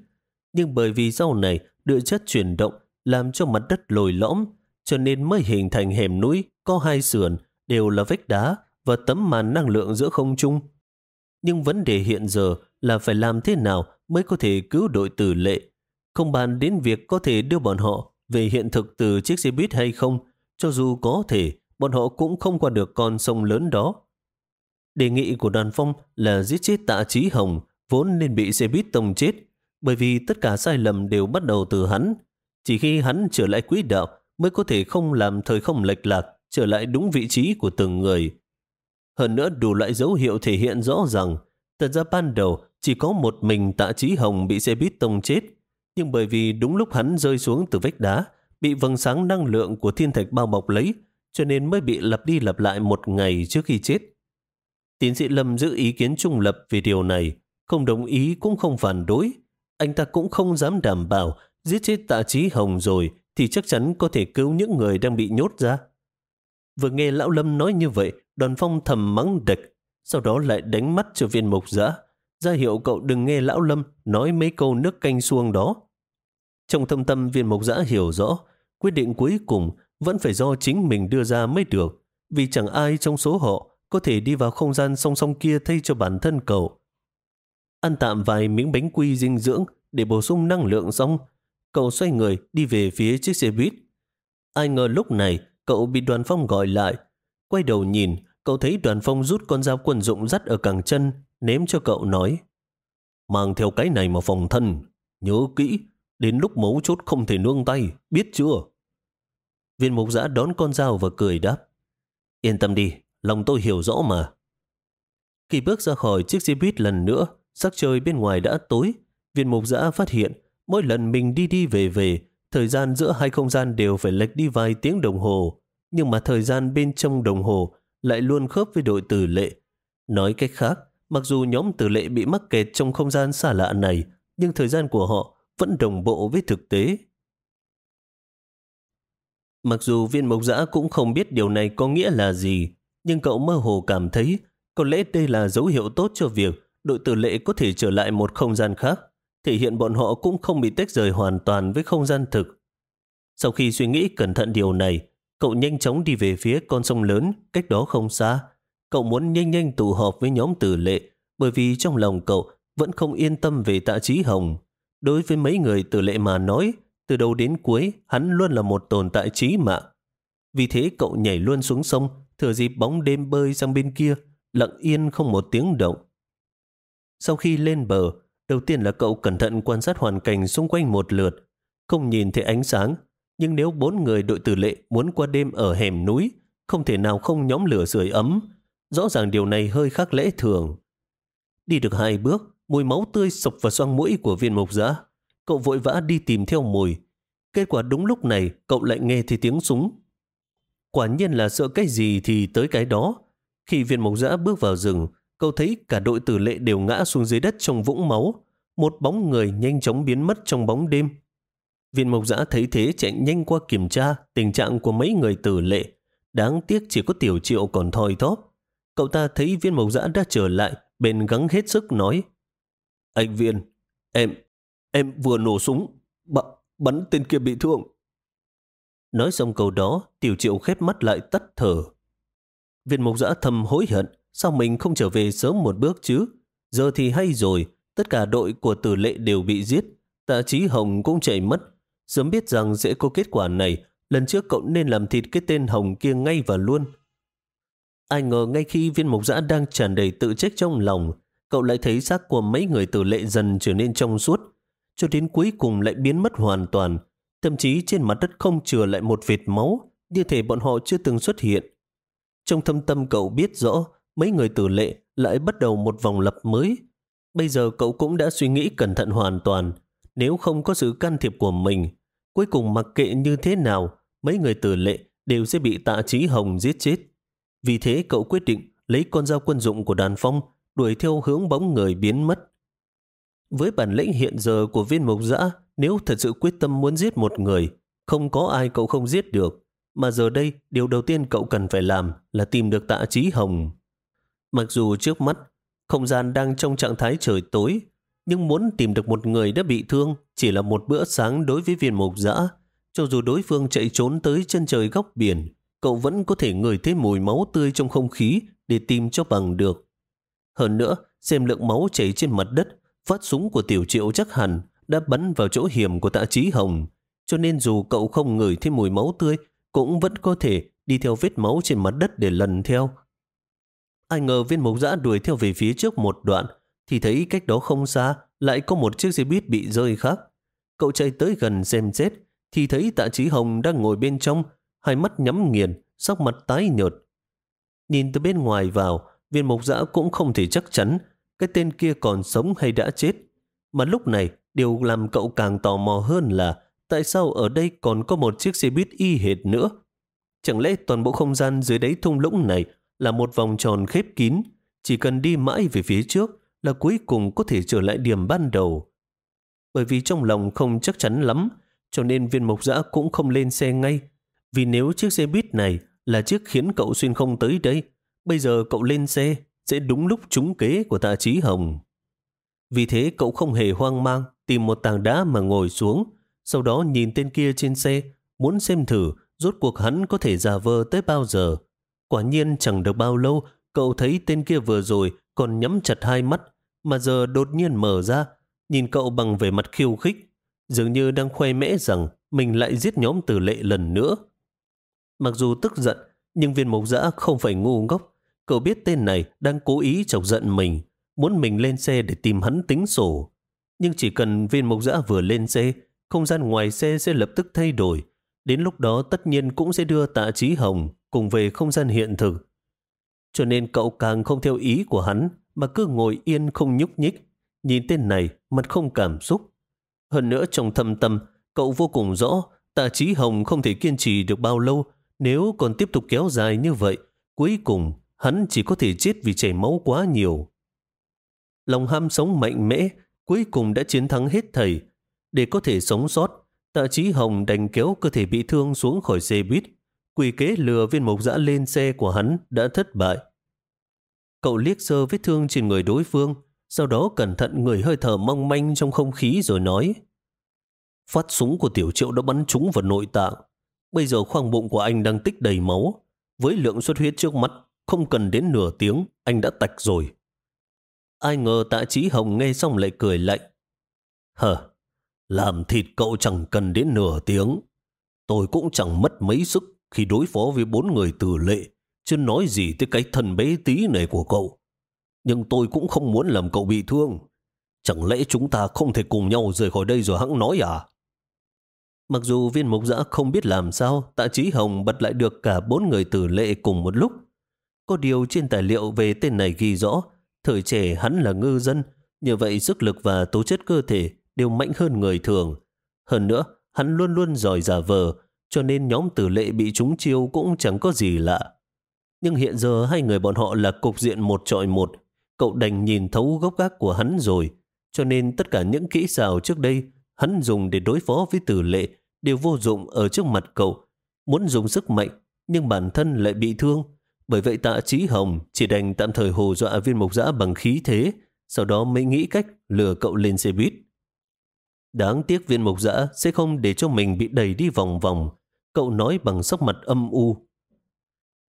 Nhưng bởi vì sau này địa chất chuyển động làm cho mặt đất lồi lõm, cho nên mới hình thành hẻm núi có hai sườn đều là vách đá và tấm màn năng lượng giữa không trung. Nhưng vấn đề hiện giờ là phải làm thế nào mới có thể cứu đội tử lệ. Không bàn đến việc có thể đưa bọn họ về hiện thực từ chiếc xe buýt hay không, cho dù có thể, bọn họ cũng không qua được con sông lớn đó. Đề nghị của đoàn phong là giết chết tạ trí hồng, vốn nên bị xe buýt tông chết, bởi vì tất cả sai lầm đều bắt đầu từ hắn. Chỉ khi hắn trở lại quỹ đạo mới có thể không làm thời không lệch lạc, trở lại đúng vị trí của từng người. Hơn nữa đủ loại dấu hiệu thể hiện rõ ràng, thật ra ban đầu chỉ có một mình tạ trí hồng bị xe buýt tông chết, nhưng bởi vì đúng lúc hắn rơi xuống từ vách đá, bị vầng sáng năng lượng của thiên thạch bao bọc lấy, cho nên mới bị lặp đi lặp lại một ngày trước khi chết. Tiến sĩ Lâm giữ ý kiến trung lập về điều này, không đồng ý cũng không phản đối. Anh ta cũng không dám đảm bảo giết chết tạ trí hồng rồi thì chắc chắn có thể cứu những người đang bị nhốt ra. Vừa nghe Lão Lâm nói như vậy, đoàn phong thầm mắng địch, sau đó lại đánh mắt cho viên mục giã, ra hiệu cậu đừng nghe Lão Lâm nói mấy câu nước canh xuông đó. Trong thâm tâm viên mục giã hiểu rõ, quyết định cuối cùng vẫn phải do chính mình đưa ra mới được, vì chẳng ai trong số họ có thể đi vào không gian song song kia thay cho bản thân cậu. Ăn tạm vài miếng bánh quy dinh dưỡng để bổ sung năng lượng xong, cậu xoay người đi về phía chiếc xe buýt. Ai ngờ lúc này cậu bị đoàn phong gọi lại. Quay đầu nhìn, cậu thấy đoàn phong rút con dao quân dụng dắt ở cẳng chân, ném cho cậu nói. Mang theo cái này mà phòng thân, nhớ kỹ, đến lúc mấu chốt không thể nương tay, biết chưa? Viên mục giã đón con dao và cười đáp. Yên tâm đi, lòng tôi hiểu rõ mà. Khi bước ra khỏi chiếc xe buýt lần nữa, sắc trời bên ngoài đã tối. Viên mục giã phát hiện, mỗi lần mình đi đi về về, thời gian giữa hai không gian đều phải lệch đi vài tiếng đồng hồ. Nhưng mà thời gian bên trong đồng hồ lại luôn khớp với đội tử lệ. Nói cách khác, mặc dù nhóm tử lệ bị mắc kẹt trong không gian xa lạ này, nhưng thời gian của họ vẫn đồng bộ với thực tế. Mặc dù viên mộc giã cũng không biết điều này có nghĩa là gì, nhưng cậu mơ hồ cảm thấy có lẽ đây là dấu hiệu tốt cho việc đội tử lệ có thể trở lại một không gian khác, thể hiện bọn họ cũng không bị tách rời hoàn toàn với không gian thực. Sau khi suy nghĩ cẩn thận điều này, cậu nhanh chóng đi về phía con sông lớn, cách đó không xa. Cậu muốn nhanh nhanh tụ họp với nhóm tử lệ, bởi vì trong lòng cậu vẫn không yên tâm về tạ trí hồng. Đối với mấy người tử lệ mà nói, từ đầu đến cuối hắn luôn là một tồn tại trí mạng. Vì thế cậu nhảy luôn xuống sông, thừa dịp bóng đêm bơi sang bên kia, lặng yên không một tiếng động. Sau khi lên bờ, đầu tiên là cậu cẩn thận quan sát hoàn cảnh xung quanh một lượt, không nhìn thấy ánh sáng, nhưng nếu bốn người đội tử lệ muốn qua đêm ở hẻm núi, không thể nào không nhóm lửa sưởi ấm. Rõ ràng điều này hơi khác lễ thường. Đi được hai bước, mùi máu tươi sộc vào xoang mũi của viên mộc giã. Cậu vội vã đi tìm theo mùi. Kết quả đúng lúc này, cậu lại nghe thấy tiếng súng. Quả nhiên là sợ cái gì thì tới cái đó. Khi viên mộc giã bước vào rừng, cậu thấy cả đội tử lệ đều ngã xuống dưới đất trong vũng máu. Một bóng người nhanh chóng biến mất trong bóng đêm. Viên mộc giã thấy thế chạy nhanh qua kiểm tra tình trạng của mấy người tử lệ. Đáng tiếc chỉ có tiểu triệu còn thoi thóp. Cậu ta thấy viên mộc giã đã trở lại, bền gắng hết sức nói. Anh viên, em, em vừa nổ súng, bắn, bắn tên kia bị thương. Nói xong câu đó, tiểu triệu khép mắt lại tắt thở. Viên mộc giã thầm hối hận, sao mình không trở về sớm một bước chứ? Giờ thì hay rồi, tất cả đội của tử lệ đều bị giết. Tạ trí hồng cũng chạy mất. Sớm biết rằng sẽ có kết quả này, lần trước cậu nên làm thịt cái tên hồng kia ngay và luôn. Ai ngờ ngay khi viên mộc giã đang tràn đầy tự trách trong lòng, cậu lại thấy xác của mấy người tử lệ dần trở nên trong suốt, cho đến cuối cùng lại biến mất hoàn toàn. Thậm chí trên mặt đất không chừa lại một vệt máu, như thể bọn họ chưa từng xuất hiện. Trong thâm tâm cậu biết rõ, mấy người tử lệ lại bắt đầu một vòng lập mới. Bây giờ cậu cũng đã suy nghĩ cẩn thận hoàn toàn. Nếu không có sự can thiệp của mình, cuối cùng mặc kệ như thế nào, mấy người tử lệ đều sẽ bị tạ trí hồng giết chết. Vì thế cậu quyết định lấy con dao quân dụng của đàn phong đuổi theo hướng bóng người biến mất. Với bản lĩnh hiện giờ của viên Mộc Dã, nếu thật sự quyết tâm muốn giết một người, không có ai cậu không giết được. Mà giờ đây, điều đầu tiên cậu cần phải làm là tìm được tạ trí hồng. Mặc dù trước mắt, không gian đang trong trạng thái trời tối, nhưng muốn tìm được một người đã bị thương chỉ là một bữa sáng đối với viên mục dã. Cho dù đối phương chạy trốn tới chân trời góc biển, cậu vẫn có thể ngửi thấy mùi máu tươi trong không khí để tìm cho bằng được. Hơn nữa, xem lượng máu chảy trên mặt đất, phát súng của tiểu triệu chắc hẳn đã bắn vào chỗ hiểm của tạ trí hồng. Cho nên dù cậu không ngửi thấy mùi máu tươi, cũng vẫn có thể đi theo vết máu trên mặt đất để lần theo. Ai ngờ viên mục giã đuổi theo về phía trước một đoạn, thì thấy cách đó không xa lại có một chiếc xe buýt bị rơi khác. Cậu chạy tới gần xem xét, thì thấy tạ trí hồng đang ngồi bên trong, hai mắt nhắm nghiền, sắc mặt tái nhợt. Nhìn từ bên ngoài vào, viên mục giã cũng không thể chắc chắn cái tên kia còn sống hay đã chết. Mà lúc này, điều làm cậu càng tò mò hơn là tại sao ở đây còn có một chiếc xe buýt y hệt nữa. Chẳng lẽ toàn bộ không gian dưới đáy thung lũng này là một vòng tròn khép kín, chỉ cần đi mãi về phía trước là cuối cùng có thể trở lại điểm ban đầu. Bởi vì trong lòng không chắc chắn lắm, cho nên viên mộc dã cũng không lên xe ngay. Vì nếu chiếc xe buýt này là chiếc khiến cậu xuyên không tới đây, bây giờ cậu lên xe sẽ đúng lúc trúng kế của tạ trí hồng. Vì thế cậu không hề hoang mang, tìm một tảng đá mà ngồi xuống, sau đó nhìn tên kia trên xe, muốn xem thử rốt cuộc hắn có thể giả vờ tới bao giờ. Quả nhiên chẳng được bao lâu, cậu thấy tên kia vừa rồi còn nhắm chặt hai mắt, mà giờ đột nhiên mở ra, nhìn cậu bằng vẻ mặt khiêu khích, dường như đang khoe mẽ rằng mình lại giết nhóm tử lệ lần nữa. Mặc dù tức giận, nhưng viên mộc dã không phải ngu ngốc. Cậu biết tên này đang cố ý chọc giận mình, muốn mình lên xe để tìm hắn tính sổ. Nhưng chỉ cần viên mộc dã vừa lên xe, không gian ngoài xe sẽ lập tức thay đổi. Đến lúc đó tất nhiên cũng sẽ đưa tạ trí hồng cùng về không gian hiện thực. Cho nên cậu càng không theo ý của hắn mà cứ ngồi yên không nhúc nhích. Nhìn tên này mặt không cảm xúc. Hơn nữa trong thâm tâm cậu vô cùng rõ tạ trí hồng không thể kiên trì được bao lâu nếu còn tiếp tục kéo dài như vậy. Cuối cùng hắn chỉ có thể chết vì chảy máu quá nhiều. Lòng ham sống mạnh mẽ cuối cùng đã chiến thắng hết thầy. Để có thể sống sót, tạ trí hồng đành kéo cơ thể bị thương xuống khỏi xe buýt. Quỷ kế lừa viên mộc dã lên xe của hắn đã thất bại. Cậu liếc sơ vết thương trên người đối phương, sau đó cẩn thận người hơi thở mong manh trong không khí rồi nói Phát súng của tiểu triệu đã bắn trúng vào nội tạng. Bây giờ khoang bụng của anh đang tích đầy máu. Với lượng xuất huyết trước mắt, không cần đến nửa tiếng, anh đã tạch rồi. Ai ngờ tạ trí hồng nghe xong lại cười lạnh. Hờ, làm thịt cậu chẳng cần đến nửa tiếng. Tôi cũng chẳng mất mấy sức khi đối phó với bốn người tử lệ, chứ nói gì tới cái thân bé tí này của cậu. Nhưng tôi cũng không muốn làm cậu bị thương. Chẳng lẽ chúng ta không thể cùng nhau rời khỏi đây rồi hãng nói à? Mặc dù viên mục giã không biết làm sao, tạ trí hồng bật lại được cả bốn người tử lệ cùng một lúc. Có điều trên tài liệu về tên này ghi rõ, thời trẻ hắn là ngư dân, như vậy sức lực và tố chất cơ thể đều mạnh hơn người thường. Hơn nữa, hắn luôn luôn giỏi giả vờ, cho nên nhóm tử lệ bị trúng chiêu cũng chẳng có gì lạ. Nhưng hiện giờ hai người bọn họ là cục diện một trọi một, cậu đành nhìn thấu gốc gác của hắn rồi, cho nên tất cả những kỹ xảo trước đây hắn dùng để đối phó với tử lệ đều vô dụng ở trước mặt cậu. Muốn dùng sức mạnh, nhưng bản thân lại bị thương. Bởi vậy tạ trí hồng chỉ đành tạm thời hồ dọa viên mục giã bằng khí thế, sau đó mới nghĩ cách lừa cậu lên xe buýt. Đáng tiếc viên mục giã sẽ không để cho mình bị đẩy đi vòng vòng. Cậu nói bằng sắc mặt âm u.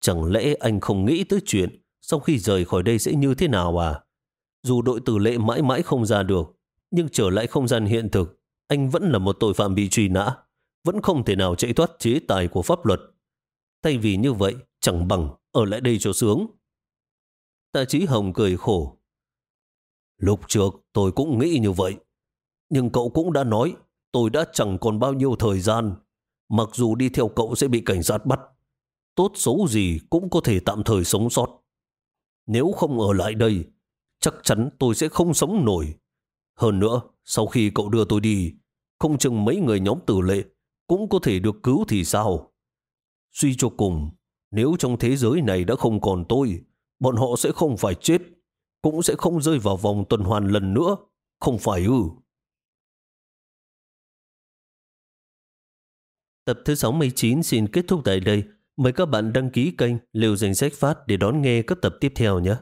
Chẳng lẽ anh không nghĩ tới chuyện sau khi rời khỏi đây sẽ như thế nào à? Dù đội tử lệ mãi mãi không ra được, nhưng trở lại không gian hiện thực, anh vẫn là một tội phạm bị truy nã, vẫn không thể nào chạy thoát chế tài của pháp luật. Thay vì như vậy, chẳng bằng ở lại đây cho sướng. Tạ trí Hồng cười khổ. Lúc trước tôi cũng nghĩ như vậy, nhưng cậu cũng đã nói tôi đã chẳng còn bao nhiêu thời gian. Mặc dù đi theo cậu sẽ bị cảnh sát bắt, tốt xấu gì cũng có thể tạm thời sống sót. Nếu không ở lại đây, chắc chắn tôi sẽ không sống nổi. Hơn nữa, sau khi cậu đưa tôi đi, không chừng mấy người nhóm tử lệ cũng có thể được cứu thì sao? Suy cho cùng, nếu trong thế giới này đã không còn tôi, bọn họ sẽ không phải chết, cũng sẽ không rơi vào vòng tuần hoàn lần nữa, không phải ư? Tập thứ 69 xin kết thúc tại đây. Mời các bạn đăng ký kênh Liều Danh Sách Phát để đón nghe các tập tiếp theo nhé.